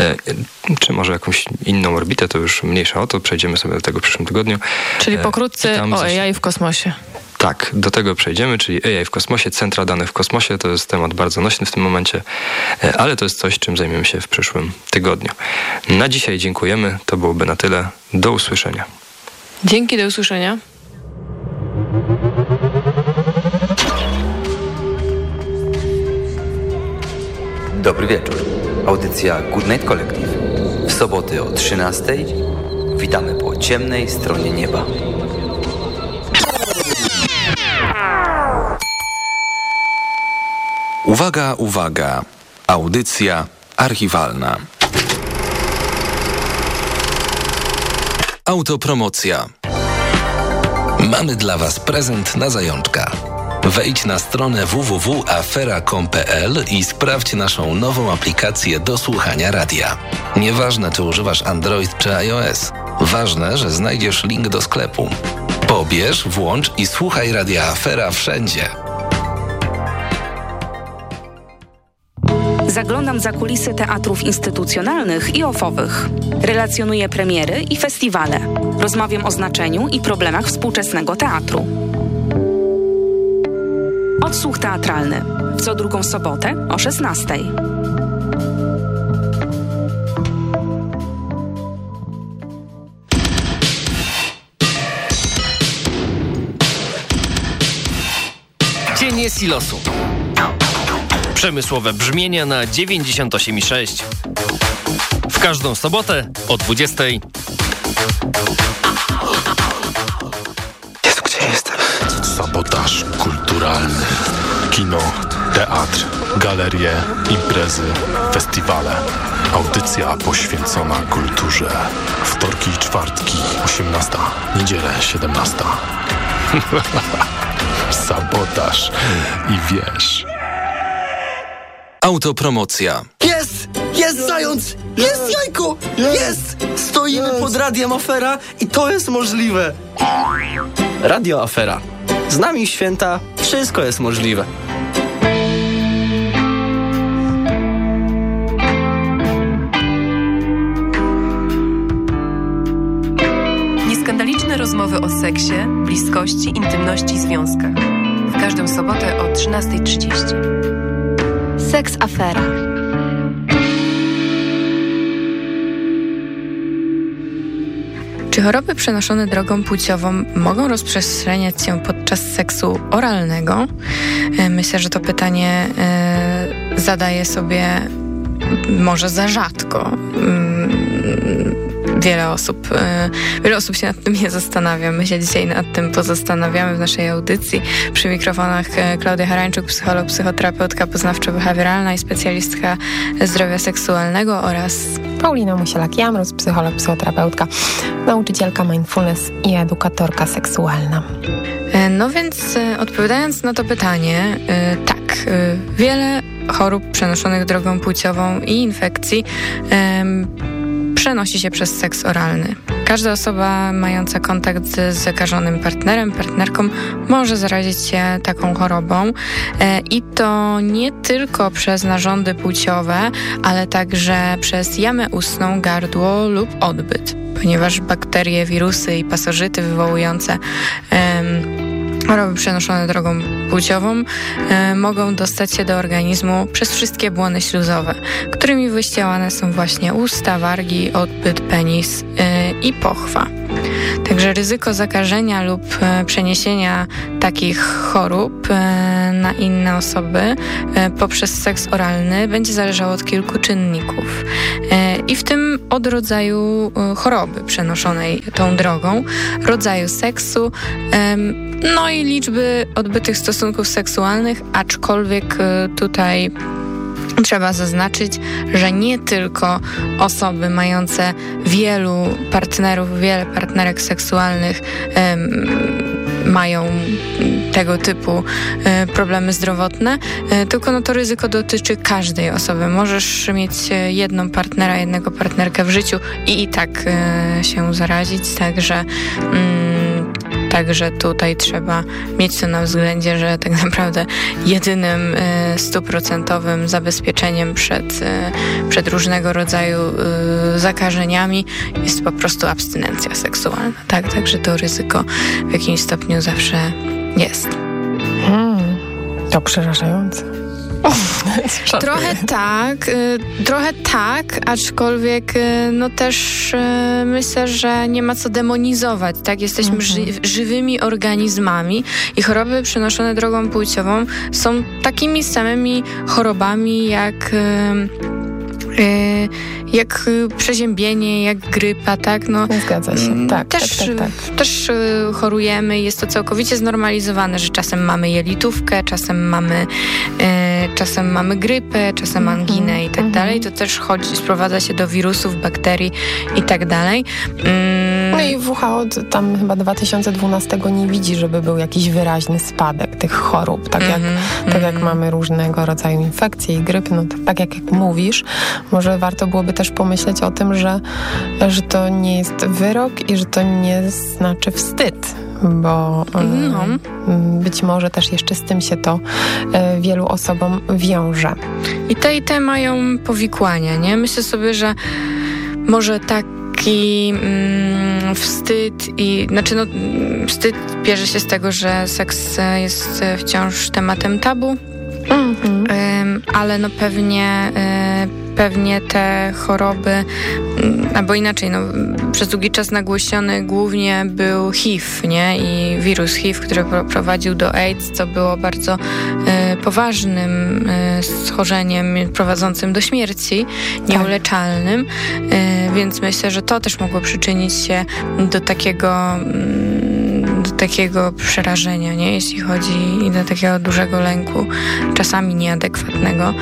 y, czy może jakąś inną orbitę, to już mniejsza o to, przejdziemy sobie do tego w przyszłym tygodniu. Czyli y, pokrótce o AI w kosmosie. Tak, do tego przejdziemy, czyli AI w kosmosie, centra danych w kosmosie, to jest temat bardzo nośny w tym momencie, ale to jest coś, czym zajmiemy się w przyszłym tygodniu. Na dzisiaj dziękujemy, to byłoby na tyle. Do usłyszenia. Dzięki, do usłyszenia. Dobry wieczór. Audycja Good Night Collective. W soboty o 13 witamy po ciemnej stronie nieba. Uwaga, uwaga. Audycja archiwalna. Autopromocja. Mamy dla Was prezent na zajączka. Wejdź na stronę www.afera.com.pl i sprawdź naszą nową aplikację do słuchania radia. Nieważne, czy używasz Android czy iOS. Ważne, że znajdziesz link do sklepu. Pobierz, włącz i słuchaj Radia Afera wszędzie. Zaglądam za kulisy teatrów instytucjonalnych i ofowych. Relacjonuję premiery i festiwale. Rozmawiam o znaczeniu i problemach współczesnego teatru. Odsłuch teatralny w co drugą sobotę o 16. Cienie silosu. Przemysłowe brzmienia na 98,6. W każdą sobotę o 20. galerie, imprezy, festiwale. Audycja poświęcona kulturze. Wtorki i czwartki, 18. Niedzielę, 17. [LAUGHS] Sabotaż i wiesz. Autopromocja. Jest! Jest zając! Jest jajko! Jest! Stoimy pod radiem Afera i to jest możliwe. Radio Afera. Z nami święta wszystko jest możliwe. Rozmowy o seksie, bliskości, intymności i związkach. W każdą sobotę o 13.30. Seks Afera. Czy choroby przenoszone drogą płciową mogą rozprzestrzeniać się podczas seksu oralnego? E, myślę, że to pytanie e, zadaje sobie może za rzadko mm, wiele osób, e, wiele osób się nad tym nie zastanawia. My się dzisiaj nad tym pozastanawiamy w naszej audycji. Przy mikrofonach e, Klaudia Harańczuk, psycholog, psychoterapeutka poznawczo-behawioralna i specjalistka zdrowia seksualnego oraz Paulina Musielak-Jamrus, psycholog, psychoterapeutka, nauczycielka mindfulness i edukatorka seksualna. E, no więc odpowiadając na to pytanie, tak, wiele chorób przenoszonych drogą płciową i infekcji przenosi się przez seks oralny. Każda osoba mająca kontakt z zakażonym partnerem, partnerką może zarazić się taką chorobą e, i to nie tylko przez narządy płciowe, ale także przez jamę ustną, gardło lub odbyt. ponieważ bakterie, wirusy i pasożyty wywołujące choroby przenoszone drogą płciową e, mogą dostać się do organizmu przez wszystkie błony śluzowe, którymi wyścielane są właśnie usta, wargi, odbyt, penis e, i pochwa. Także ryzyko zakażenia lub e, przeniesienia takich chorób e, na inne osoby e, poprzez seks oralny będzie zależało od kilku czynników. I w tym od rodzaju choroby przenoszonej tą drogą, rodzaju seksu, no i liczby odbytych stosunków seksualnych, aczkolwiek tutaj Trzeba zaznaczyć, że nie tylko osoby mające wielu partnerów, wiele partnerek seksualnych mają tego typu e, problemy zdrowotne, e, tylko no to ryzyko dotyczy każdej osoby. Możesz mieć jedną partnera, jednego partnerkę w życiu i i tak e, się zarazić, także mm, Także tutaj trzeba mieć to na względzie, że tak naprawdę jedynym e, stuprocentowym zabezpieczeniem przed, e, przed różnego rodzaju e, zakażeniami jest po prostu abstynencja seksualna. Tak, także to ryzyko w jakimś stopniu zawsze jest. Hmm, to przerażające. [LAUGHS] trochę tak, y, trochę tak, aczkolwiek y, no też y, myślę, że nie ma co demonizować, tak? Jesteśmy mhm. ży żywymi organizmami i choroby przenoszone drogą płciową są takimi samymi chorobami jak jak przeziębienie, jak grypa, tak? No, Zgadza się, mm, tak, też, tak, tak, tak. Też y, chorujemy, jest to całkowicie znormalizowane, że czasem mamy jelitówkę, czasem mamy, y, czasem mamy grypę, czasem mhm, anginę i tak mhm. dalej. To też chodzi, sprowadza się do wirusów, bakterii i tak dalej. Mm. No i WHO tam chyba 2012 nie widzi, żeby był jakiś wyraźny spadek tych chorób, tak jak, mm -hmm. tak jak mhm. mamy różnego rodzaju infekcje i grypy, no tak jak, jak mówisz, może warto byłoby też pomyśleć o tym, że, że to nie jest wyrok i że to nie znaczy wstyd bo no. być może też jeszcze z tym się to e, wielu osobom wiąże. I te i te mają powikłania, nie? Myślę sobie, że może taki mm, wstyd i znaczy no, wstyd bierze się z tego, że seks jest wciąż tematem tabu, mm -hmm. ale no pewnie y, pewnie te choroby, mm, albo inaczej, no, przez długi czas nagłośniony głównie był HIV, nie? I wirus HIV, który prowadził do AIDS, co było bardzo y, poważnym y, schorzeniem prowadzącym do śmierci, nieuleczalnym, y, więc myślę, że to też mogło przyczynić się do takiego mm, takiego przerażenia, nie? jeśli chodzi i do takiego dużego lęku, czasami nieadekwatnego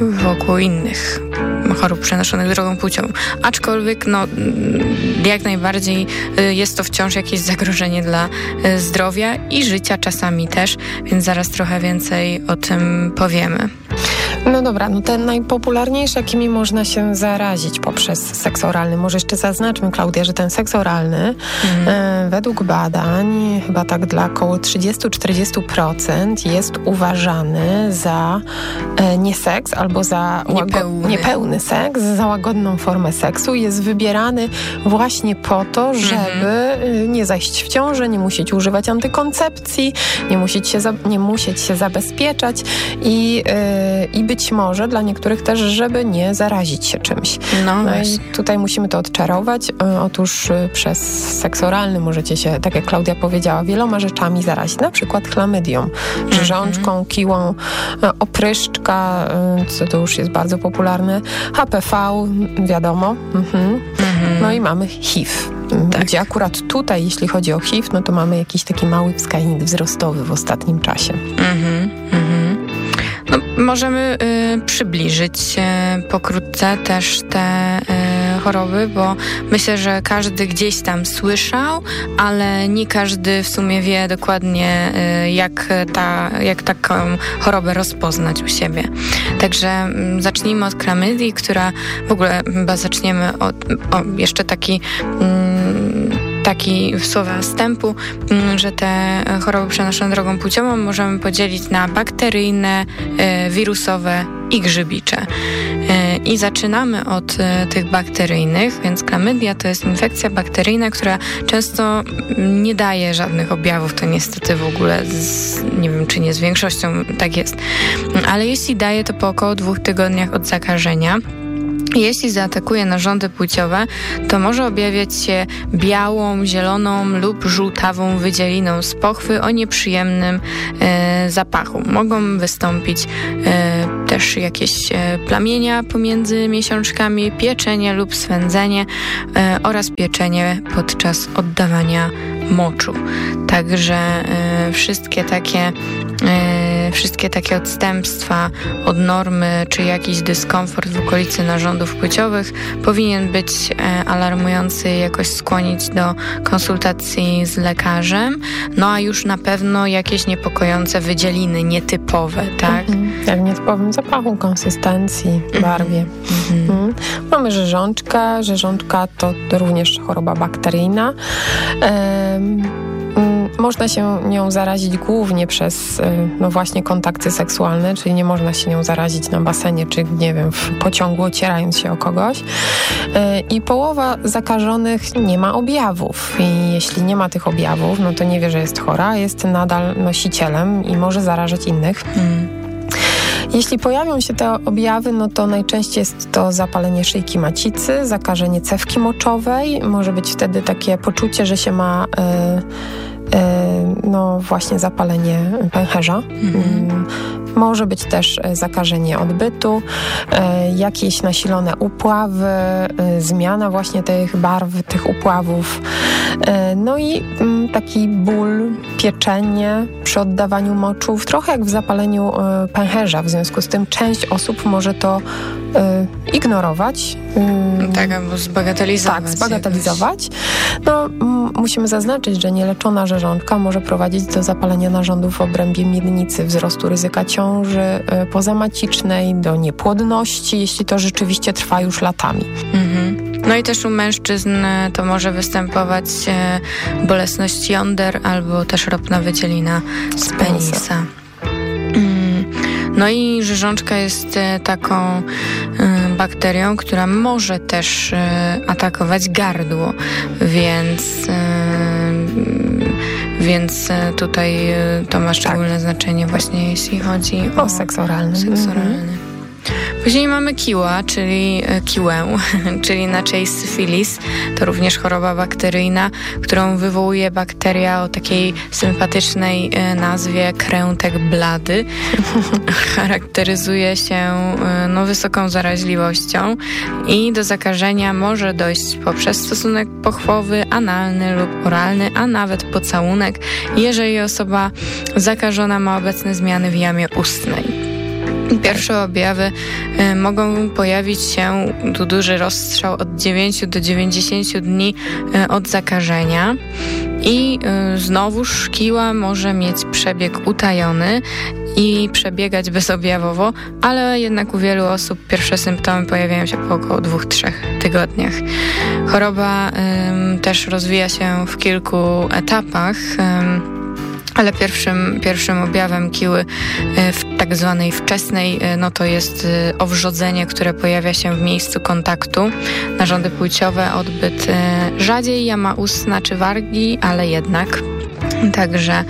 wokół innych chorób przenoszonych drogą płciową. Aczkolwiek no, jak najbardziej y, jest to wciąż jakieś zagrożenie dla y, zdrowia i życia czasami też, więc zaraz trochę więcej o tym powiemy. No dobra, no te najpopularniejsze, jakimi można się zarazić poprzez seks oralny. Może jeszcze zaznaczmy, Klaudia, że ten seks oralny mm. e, według badań chyba tak dla około 30-40% jest uważany za e, nie seks albo za niepełny. niepełny seks, za łagodną formę seksu jest wybierany właśnie po to, żeby mm. nie zajść w ciążę, nie musieć używać antykoncepcji, nie musieć się, nie musieć się zabezpieczać i, e, i być może dla niektórych też, żeby nie zarazić się czymś. No, no i tutaj musimy to odczarować. E, otóż e, przez seks oralny możecie się, tak jak Klaudia powiedziała, wieloma rzeczami zarazić. Na przykład chlamydią, grzączką, mm -hmm. kiłą, e, opryszczka, co to już jest bardzo popularne, HPV, wiadomo. Mhm. Mm -hmm. No i mamy HIV. Tak. Gdzie akurat tutaj, jeśli chodzi o HIV, no to mamy jakiś taki mały wskaźnik wzrostowy w ostatnim czasie. Mhm. Mm no, możemy y, przybliżyć y, pokrótce też te y, choroby, bo myślę, że każdy gdzieś tam słyszał, ale nie każdy w sumie wie dokładnie, y, jak, ta, jak taką chorobę rozpoznać u siebie. Także mm, zacznijmy od klamydii, która w ogóle chyba zaczniemy od o, jeszcze taki mm, taki słowa wstępu, mm, że te choroby przenoszone drogą płciową możemy podzielić na bakteryjne, e, wirusowe i grzybicze. E, I zaczynamy od tych bakteryjnych, więc klamydia to jest infekcja bakteryjna, która często nie daje żadnych objawów. To niestety w ogóle, z, nie wiem czy nie z większością tak jest. Ale jeśli daje, to po około dwóch tygodniach od zakażenia. Jeśli zaatakuje narządy płciowe, to może objawiać się białą, zieloną lub żółtawą wydzieliną z pochwy o nieprzyjemnym e, zapachu. Mogą wystąpić e, też jakieś e, plamienia pomiędzy miesiączkami, pieczenie lub swędzenie e, oraz pieczenie podczas oddawania moczu. Także e, wszystkie takie e, wszystkie takie odstępstwa od normy, czy jakiś dyskomfort w okolicy narządów płciowych powinien być e, alarmujący i jakoś skłonić do konsultacji z lekarzem. No a już na pewno jakieś niepokojące wydzieliny, nietypowe, tak? Mhm. Jak w nietypowym zapachu, konsystencji, mhm. barwie. Mhm. Mamy rzeżączkę. Rzeżączka to również choroba bakteryjna. Można się nią zarazić głównie przez, y, no właśnie, kontakty seksualne, czyli nie można się nią zarazić na basenie, czy nie wiem, w pociągu ocierając się o kogoś. Y, I połowa zakażonych nie ma objawów. I jeśli nie ma tych objawów, no to nie wie, że jest chora, jest nadal nosicielem i może zarażać innych. Hmm. Jeśli pojawią się te objawy, no to najczęściej jest to zapalenie szyjki macicy, zakażenie cewki moczowej. Może być wtedy takie poczucie, że się ma... Yy, no właśnie zapalenie pęcherza. Mhm. Może być też e, zakażenie odbytu, e, jakieś nasilone upławy, zmiana właśnie tych barw, tych upławów. No i mm, taki ból, pieczenie przy oddawaniu moczów, trochę jak w zapaleniu pęcherza. W związku z tym część osób może to ignorować. Tak, albo zbagatelizować. Tak, zbagatelizować. No, musimy zaznaczyć, że nieleczona rzeżączka może prowadzić do zapalenia narządów w obrębie miednicy, wzrostu ryzyka ciąży e, pozamacicznej, do niepłodności, jeśli to rzeczywiście trwa już latami. Mhm. No i też u mężczyzn e, to może występować e, bolesność jąder albo też ropna wydzielina z penisa. Mm. No i rzeżączka jest taką bakterią, która może też atakować gardło, więc więc e, tutaj e, to ma szczególne tak. znaczenie właśnie jeśli chodzi o, o seks oralny. Seks oralny. Później mamy kiła, czyli e, kiłę, [LAUGHS] czyli inaczej syfilis. To również choroba bakteryjna, którą wywołuje bakteria o takiej sympatycznej e, nazwie krętek blady. [LAUGHS] Charakteryzuje się e, no, wysoką zaraźliwością i do zakażenia może dojść poprzez stosunek pochwowy, analny lub oralny, a nawet pocałunek, jeżeli osoba zakażona ma obecne zmiany w jamie ustnej. Pierwsze objawy y, mogą pojawić się, tu duży rozstrzał, od 9 do 90 dni y, od zakażenia. I y, znowu szkiła może mieć przebieg utajony i przebiegać bezobjawowo, ale jednak u wielu osób pierwsze symptomy pojawiają się po około 2-3 tygodniach. Choroba też rozwija się w kilku etapach ale pierwszym, pierwszym objawem kiły e, w tak zwanej wczesnej, e, no to jest e, owrzodzenie, które pojawia się w miejscu kontaktu. Narządy płciowe, odbyt rzadziej, jama ustna czy wargi, ale jednak. Także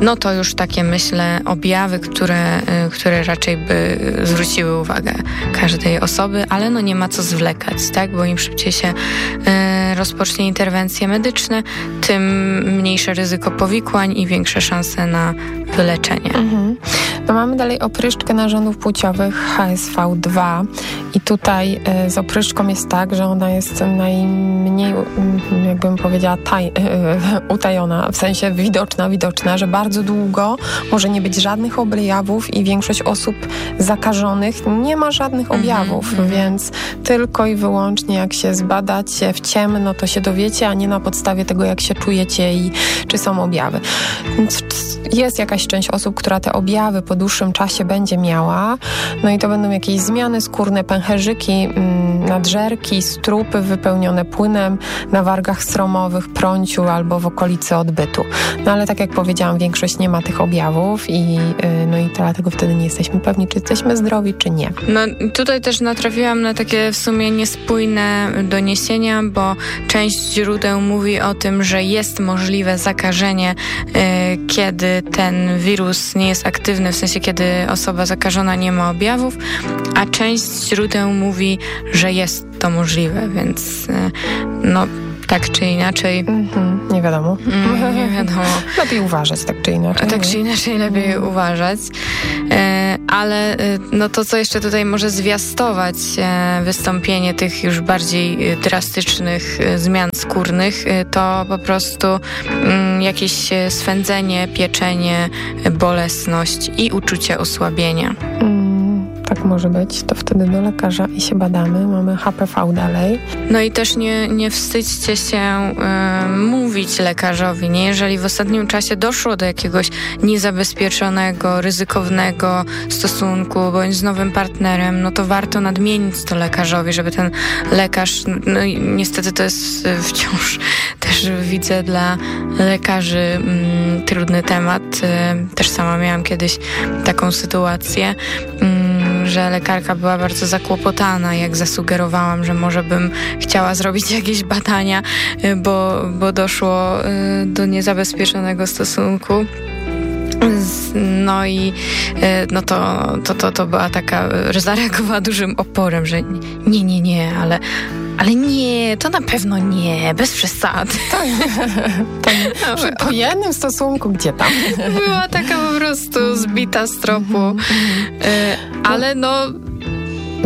no to już takie myślę objawy, które, y, które raczej by zwróciły uwagę każdej osoby, ale no nie ma co zwlekać, tak? Bo im szybciej się y, rozpocznie interwencje medyczne, tym mniejsze ryzyko powikłań i większe szanse na wyleczenie. Mhm. No mamy dalej opryszczkę narządów płciowych HSV2 i tutaj y, z opryszczką jest tak, że ona jest najmniej, jakbym powiedziała, taj, utajona, w sensie widoczna, widoczna, że bardzo długo może nie być żadnych objawów i większość osób zakażonych nie ma żadnych mhm, objawów, mm -hmm. więc tylko i wyłącznie jak się zbadacie w ciemno, to się dowiecie, a nie na podstawie tego, jak się czujecie i czy są objawy. Jest jakaś część osób, która te objawy po dłuższym czasie będzie miała. No i to będą jakieś zmiany skórne, pęcherzyki, mm, nadżerki, strupy wypełnione płynem na wargach stromowych, prąciu albo w okolicy odbytu. No ale tak jak powiedziałam, większość nie ma tych objawów i, y, no i dlatego wtedy nie jesteśmy pewni, czy jesteśmy zdrowi, czy nie. No tutaj też natrafiłam na takie w sumie niespójne doniesienia, bo część źródeł mówi o tym, że jest możliwe zakażenie, y, kiedy ten wirus nie jest aktywny, w sensie kiedy osoba zakażona nie ma objawów, a część źródeł mówi, że jest to możliwe, więc y, no tak czy inaczej. Mhm, nie wiadomo. Mm, nie [LAUGHS] wiadomo. lepiej uważać, tak czy inaczej. Tak czy inaczej lepiej mm. uważać. E, ale e, no to, co jeszcze tutaj może zwiastować e, wystąpienie tych już bardziej e, drastycznych e, zmian skórnych, to po prostu mm, jakieś swędzenie, pieczenie, bolesność i uczucie osłabienia. Mm może być, to wtedy do lekarza i się badamy. Mamy HPV dalej. No i też nie, nie wstydźcie się y, mówić lekarzowi, nie? Jeżeli w ostatnim czasie doszło do jakiegoś niezabezpieczonego, ryzykownego stosunku bądź z nowym partnerem, no to warto nadmienić to lekarzowi, żeby ten lekarz, no i niestety to jest wciąż [LAUGHS] też widzę dla lekarzy mm, trudny temat. Y, też sama miałam kiedyś taką sytuację. Mm, że lekarka była bardzo zakłopotana, jak zasugerowałam, że może bym chciała zrobić [LAUGHS] jakieś badania, y, bo, bo doszło y, do niezabezpieczonego stosunku. No i y, no to, to, to, to była taka, zareagowała dużym oporem, że nie, nie, nie, ale ale nie, to na pewno nie, bez przesady. [LAUGHS] Tak, tak. Przy, po jednym stosunku, gdzie tam? Była taka po prostu zbita z tropu. Mhm. Y, ale no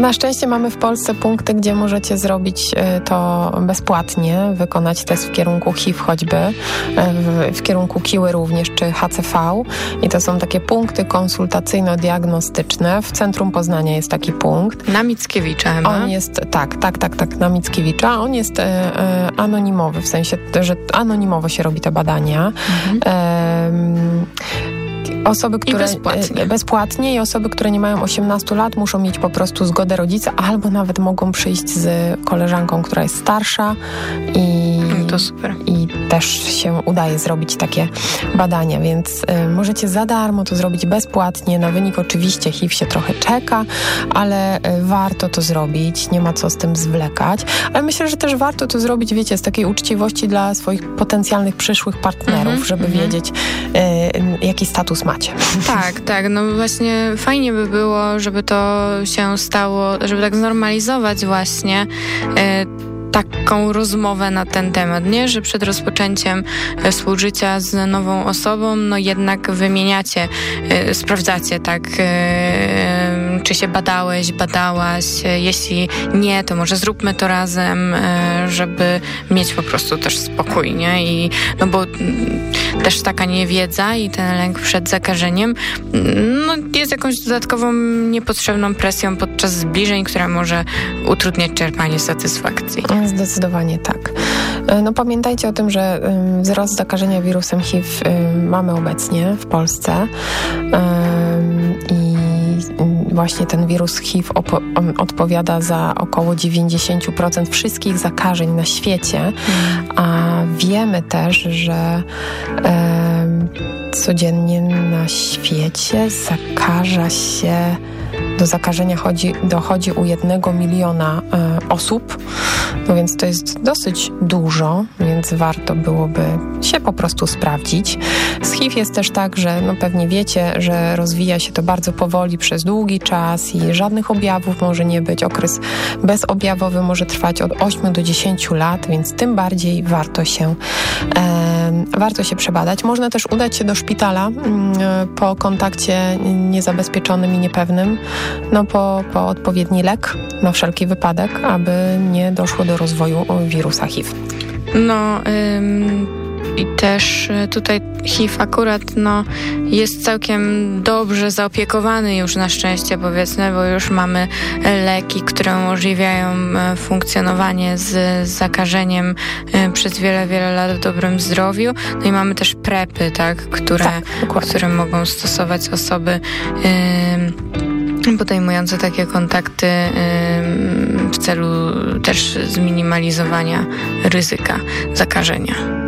na szczęście mamy w Polsce punkty, gdzie możecie zrobić e, to bezpłatnie, wykonać test w kierunku HIV choćby, e, w, w kierunku KIły również, czy HCV. I to są takie punkty konsultacyjno-diagnostyczne. W centrum Poznania jest taki punkt. Na Mickiewicza chyba? On jest, tak, tak, tak, tak, na Mickiewicza. On jest e, e, anonimowy, w sensie, że anonimowo się robi te badania. Mhm. E, Osoby, które I bezpłatnie. E, bezpłatnie i osoby, które nie mają 18 lat muszą mieć po prostu zgodę rodzica albo nawet mogą przyjść z koleżanką, która jest starsza i, to super. i też się udaje zrobić takie badania, więc y, możecie za darmo to zrobić bezpłatnie. Na wynik oczywiście HIV się trochę czeka, ale y, warto to zrobić, nie ma co z tym zwlekać. Ale myślę, że też warto to zrobić, wiecie, z takiej uczciwości dla swoich potencjalnych przyszłych partnerów, mm -hmm, żeby mm -hmm. wiedzieć, y, jaki status macie. [LAUGHS] Tak, tak. No właśnie fajnie by było, żeby to się stało, żeby tak znormalizować właśnie taką rozmowę na ten temat, nie? Że przed rozpoczęciem e, współżycia z nową osobą, no jednak wymieniacie, y, sprawdzacie, tak, czy się badałeś, badałaś, jeśli nie, to może zróbmy to razem, y, żeby mieć po prostu też spokój, nie? I, no bo też taka niewiedza i ten lęk przed zakażeniem, no jest jakąś dodatkową, niepotrzebną presją podczas zbliżeń, która może utrudniać czerpanie satysfakcji. Zdecydowanie tak. E, no pamiętajcie o tym, że wzrost zakażenia wirusem HIV mamy obecnie w Polsce i właśnie ten wirus HIV odpowiada za około 90% wszystkich zakażeń na świecie, a wiemy też, że codziennie na świecie zakaża się do zakażenia chodzi, dochodzi u jednego miliona e, osób, no więc to jest dosyć dużo, więc warto byłoby się po prostu sprawdzić. Z HIV jest też tak, że no pewnie wiecie, że rozwija się to bardzo powoli przez długi czas i żadnych objawów może nie być. Okres bezobjawowy może trwać od 8 do 10 lat, więc tym bardziej warto się, e, warto się przebadać. Można też udać się do szpitala mm, po kontakcie niezabezpieczonym i niepewnym no po, po odpowiedni lek na wszelki wypadek, aby nie doszło do rozwoju wirusa HIV. No, ym, I też e, tutaj HIV akurat no, jest całkiem dobrze zaopiekowany już na szczęście powiedzmy, bo już mamy leki, które umożliwiają funkcjonowanie z zakażeniem przez wiele, wiele lat w dobrym zdrowiu. No i mamy też prepy, tak, które, tak, które mogą stosować osoby podejmujące takie kontakty w celu też zminimalizowania ryzyka zakażenia.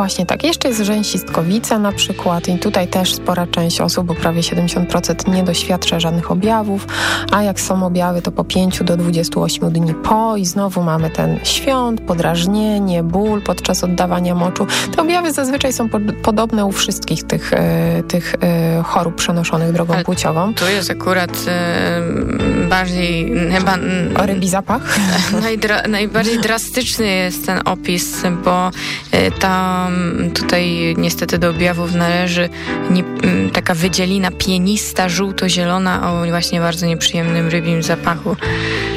Właśnie tak. Jeszcze jest rzęsistkowica na przykład i tutaj też spora część osób, bo prawie 70% nie doświadcza żadnych objawów, a jak są objawy to po 5 do 28 dni po i znowu mamy ten świąt, podrażnienie, ból podczas oddawania moczu. Te objawy zazwyczaj są pod, podobne u wszystkich tych, e, tych e, chorób przenoszonych drogą Ale płciową. Tu jest akurat e, bardziej chyba... O rybi zapach? [LAUGHS] Najdra, najbardziej drastyczny jest ten opis, bo e, ta tutaj niestety do objawów należy nie, mm, taka wydzielina pienista, żółto-zielona o właśnie bardzo nieprzyjemnym rybim zapachu.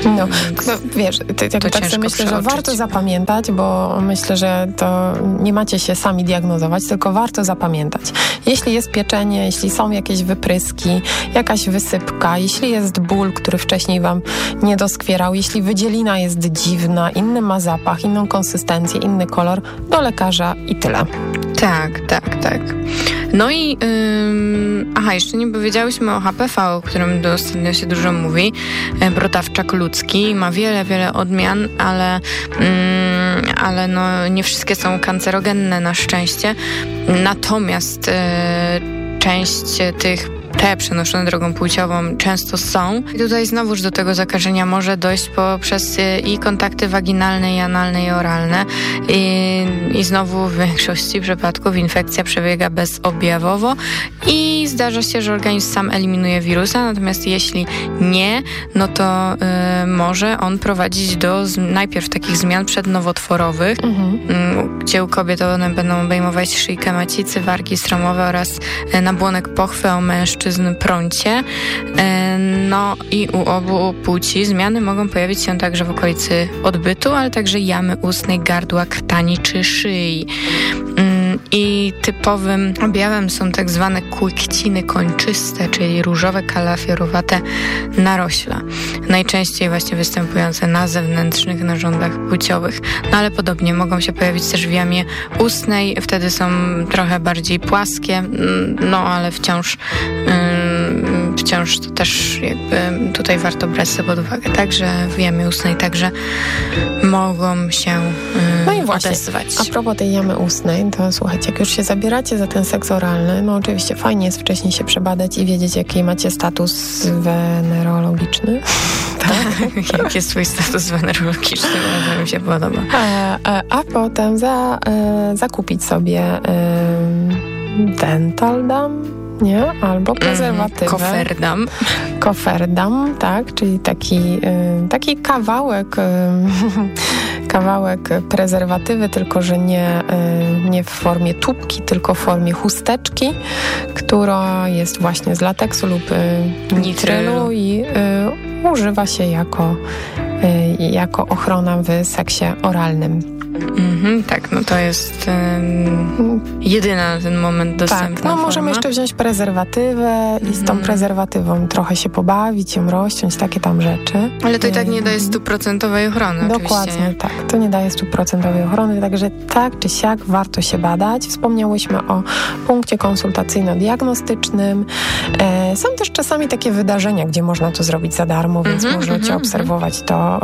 No, no wiesz, ty, jakby tak sobie myślę, że warto zapamiętać, bo myślę, że to nie macie się sami diagnozować, tylko warto zapamiętać. Jeśli jest pieczenie, jeśli są jakieś wypryski, jakaś wysypka, jeśli jest ból, który wcześniej wam nie doskwierał, jeśli wydzielina jest dziwna, inny ma zapach, inną konsystencję, inny kolor, do lekarza i tyle. Tak, tak, tak. No i aha, jeszcze nie powiedziałyśmy o HPV, o którym ostatnio się dużo mówi. E, brodawczak ludzki ma wiele, wiele odmian, ale, ale no, nie wszystkie są kancerogenne na szczęście. Natomiast e, część tych te przenoszone drogą płciową często są. I tutaj znowuż do tego zakażenia może dojść poprzez y, i kontakty waginalne, i analne, i oralne. I, i znowu w większości przypadków infekcja przebiega bezobjawowo i zdarza się, że organizm sam eliminuje wirusa, natomiast jeśli nie, no to y, może on prowadzić do najpierw takich zmian przednowotworowych, mhm. y, gdzie u kobiet one będą obejmować szyjkę macicy, wargi stromowe oraz y, nabłonek pochwy, o mężczyzn mężczyzn prącie. E, no i u obu płci zmiany mogą pojawić się także w okolicy odbytu, ale także jamy ustnej, gardła, krtani czy szyi. Mm, I typowym objawem są tak zwane kłykciny kończyste, czyli różowe, kalafiorowate narośla. Najczęściej właśnie występujące na zewnętrznych narządach płciowych. No ale podobnie mogą się pojawić też w jamie ustnej, wtedy są trochę bardziej płaskie, mm, no ale wciąż wciąż to też jakby tutaj warto brać sobie pod uwagę, także w jamie ustnej także mogą się no i właśnie, odezwać. A propos tej jamy ustnej, to słuchajcie, jak już się zabieracie za ten seks oralny, no oczywiście fajnie jest wcześniej się przebadać i wiedzieć, jaki macie status wenerologiczny. [LAUGHS] tak? [LAUGHS] jaki jest swój status wenerologiczny, bardzo mi się podoba. A, a, a potem za, e, zakupić sobie e, dental dam nie? Albo mhm. prezerwatywę. Koferdam. Koferdam, tak, czyli taki, y, taki kawałek, y, [LAUGHS] kawałek prezerwatywy, tylko że nie, y, nie w formie tubki, tylko w formie chusteczki, która jest właśnie z lateksu lub nitrylu i używa się jako, jako ochrona w seksie oralnym. Mhm, tak, no to jest um, jedyna na ten moment dostępna Tak, no forma. możemy jeszcze wziąć prezerwatywę i z tą mhm. prezerwatywą trochę się pobawić, ją rozciąć, takie tam rzeczy. Ale to i tak nie daje stuprocentowej ochrony Dokładnie, tak. To nie daje stuprocentowej ochrony, także tak czy siak warto się badać. Wspomniałyśmy o punkcie konsultacyjno-diagnostycznym. E, są też czasami takie wydarzenia, gdzie można to zrobić za darmo, więc mhm, możecie mhm, obserwować to.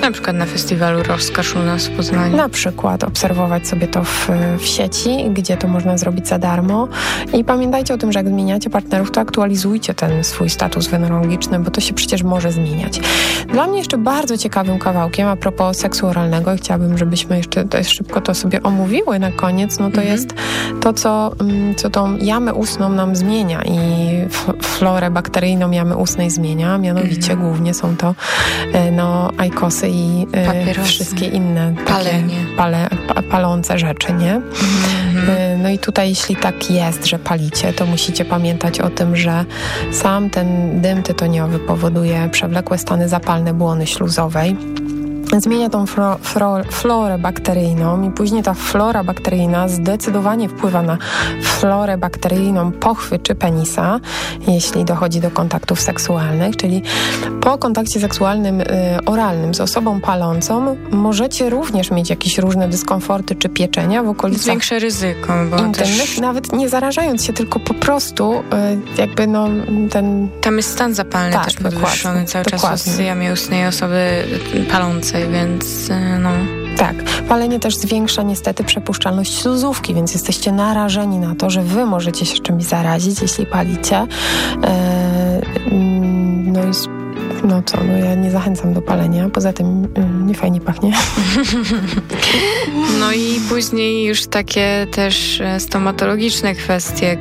Na przykład na festiwalu Rozkasz u nas w Poznaniu. Na przykład obserwować sobie to w, w sieci, gdzie to można zrobić za darmo. I pamiętajcie o tym, że jak zmieniacie partnerów, to aktualizujcie ten swój status wenerologiczny, bo to się przecież może zmieniać. Dla mnie jeszcze bardzo ciekawym kawałkiem a propos seksu oralnego i chciałabym, żebyśmy jeszcze szybko to sobie omówiły na koniec, no to mhm. jest to, co, mm, co tą jamę ustną nam zmienia i florę bakteryjną jamy ustnej zmienia, mianowicie mhm. głównie są to e, no, ajkosy i e, wszystkie inne takie pale, palące rzeczy, nie? Mhm. No i tutaj, jeśli tak jest, że palicie, to musicie pamiętać o tym, że sam ten dym tytoniowy powoduje przewlekłe stany zapalne błony śluzowej zmienia tą fro, fro, florę bakteryjną i później ta flora bakteryjna zdecydowanie wpływa na florę bakteryjną pochwy czy penisa, jeśli dochodzi do kontaktów seksualnych, czyli po kontakcie seksualnym y, oralnym z osobą palącą możecie również mieć jakieś różne dyskomforty czy pieczenia w okolicach Większe ryzyko, bo intymnych, też... nawet nie zarażając się, tylko po prostu y, jakby no ten... Tam jest stan zapalny Tak, też podwyższony dokładnie, cały czas dokładnie. z jamie ustnej osoby palącej, więc y, no... Tak. Palenie też zwiększa niestety przepuszczalność śluzówki, więc jesteście narażeni na to, że wy możecie się czymś zarazić, jeśli palicie. E, mm, no i no co, no ja nie zachęcam do palenia, poza tym mm, nie fajnie pachnie. [LAUGHS] No i później już takie też e, stomatologiczne kwestie.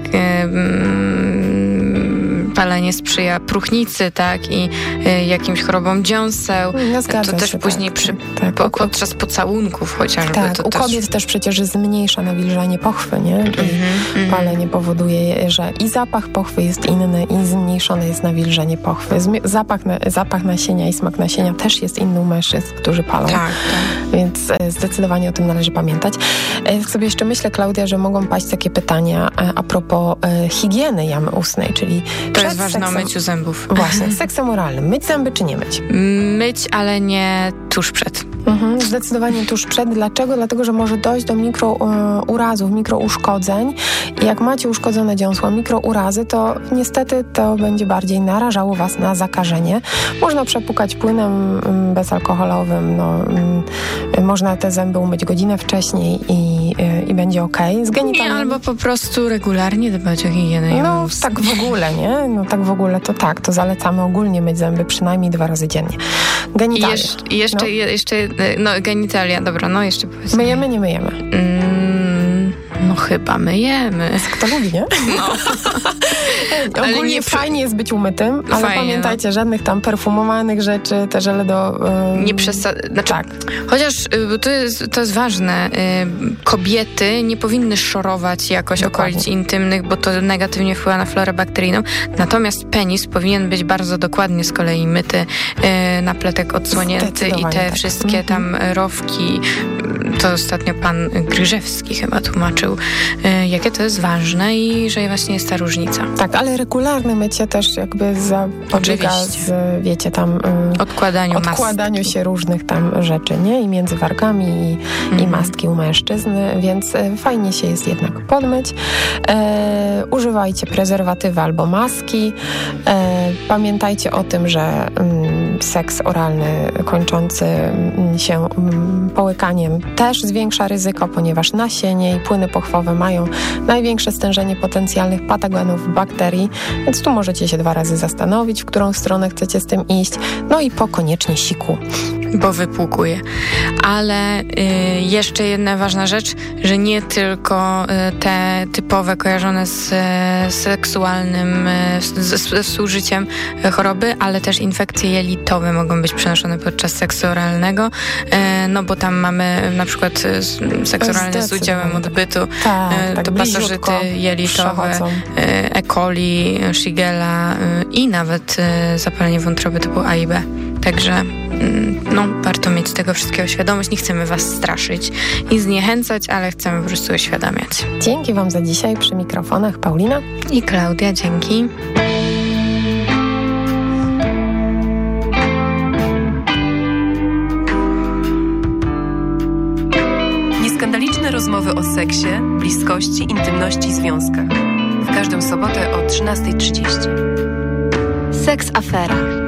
Jak, e, Palenie sprzyja próchnicy, tak, i e, jakimś chorobom dziąseł. No, to też się, później tak, przy, tak. po, podczas pocałunków chociażby. Tak, to u też... kobiet też przecież zmniejsza nawilżanie pochwy, nie? I Mhm, palenie powoduje, że i zapach pochwy jest inny i zmniejszone jest nawilżenie pochwy. Zmi- Zapach, na, zapach nasienia i smak nasienia też jest inny u mężczyzn, którzy palą. Tak, Więc e, zdecydowanie o tym należy pamiętać. E, Tak sobie jeszcze myślę, Klaudia, że mogą paść takie pytania e, a propos e, higieny jamy ustnej, czyli przed jest ważne o myciu zębów. Właśnie, seksem oralnym. Myć zęby czy nie myć? Myć, ale nie tuż przed. Mhm, zdecydowanie tuż przed. Dlaczego? Dlatego, że może dojść do mikrourazów, mikrouszkodzeń i jak macie uszkodzone dziąsła, mikrourazy, to niestety to będzie bardziej narażało Was na zakażenie. Można przepukać płynem mm, bezalkoholowym, no, mm, można te zęby umyć godzinę wcześniej i, i będzie ok. Z Nie, genitaliami... albo po prostu regularnie dbać o higienę No tak w ogóle, nie? No tak w ogóle to tak, to zalecamy ogólnie myć zęby przynajmniej dwa razy dziennie. Genitalia. jeszcze, i jeszcze, je- jeszcze, no genitalia, dobra, no jeszcze powiedzmy. Myjemy, nie myjemy? Mm, no chyba myjemy. Kto lubi, nie? No. [LAUGHS] Ogólnie nie fajnie jest być umytym, ale Fajnie, pamiętajcie, żadnych tam perfumowanych rzeczy, te żele do... ym, Nie przesadzać. Znaczy, Tak. Chociaż y, to jest, to jest ważne. y, Kobiety nie powinny szorować jakoś Dokładnie. okolic intymnych, bo to negatywnie wpływa na florę bakteryjną. Natomiast penis powinien być bardzo dokładnie z kolei myty, y, napletek odsłonięty i te tak. wszystkie tam rowki. y, To ostatnio pan Gryżewski chyba tłumaczył, jakie to jest ważne i że właśnie jest ta różnica. Tak, ale regularne mycie też jakby zapobiega z, wiecie, tam... y, Odkładaniu odkładaniu mastki. się różnych tam rzeczy, nie? I między wargami i, i Mhm. mastki u mężczyzn, więc e, fajnie się jest jednak podmyć. E, używajcie prezerwatywy albo maski. E, pamiętajcie o tym, że mm, seks oralny kończący się mm, połykaniem też zwiększa ryzyko, ponieważ nasienie i płyny pochwowe mają największe stężenie potencjalnych patogenów bakterii, więc tu możecie się dwa razy zastanowić, w którą stronę chcecie z tym iść. No i po koniecznie siku. Bo wypłukuje. Ale y, jeszcze jedna ważna rzecz, że nie tylko y, te typowe kojarzone z y, seksualnym, y, z, użyciem choroby, ale też infekcje jelitowe mogą być przenoszone podczas seksu oralnego, y, no bo tam mamy na przykład y, s- seks oralny z udziałem odbytu, Tak, tak to pasożyty jelitowe, E. coli, Shigella i nawet zapalenie wątroby typu A i B. Także mm, no, warto mieć tego wszystkiego świadomość. Nie chcemy Was straszyć i zniechęcać, ale chcemy po prostu oświadamiać. Dzięki Wam za dzisiaj przy mikrofonach Paulina i Klaudia. Dzięki. Nieskandaliczne rozmowy o seksie, bliskości, intymności i związkach. W każdą sobotę o 13.30. Seks Afera.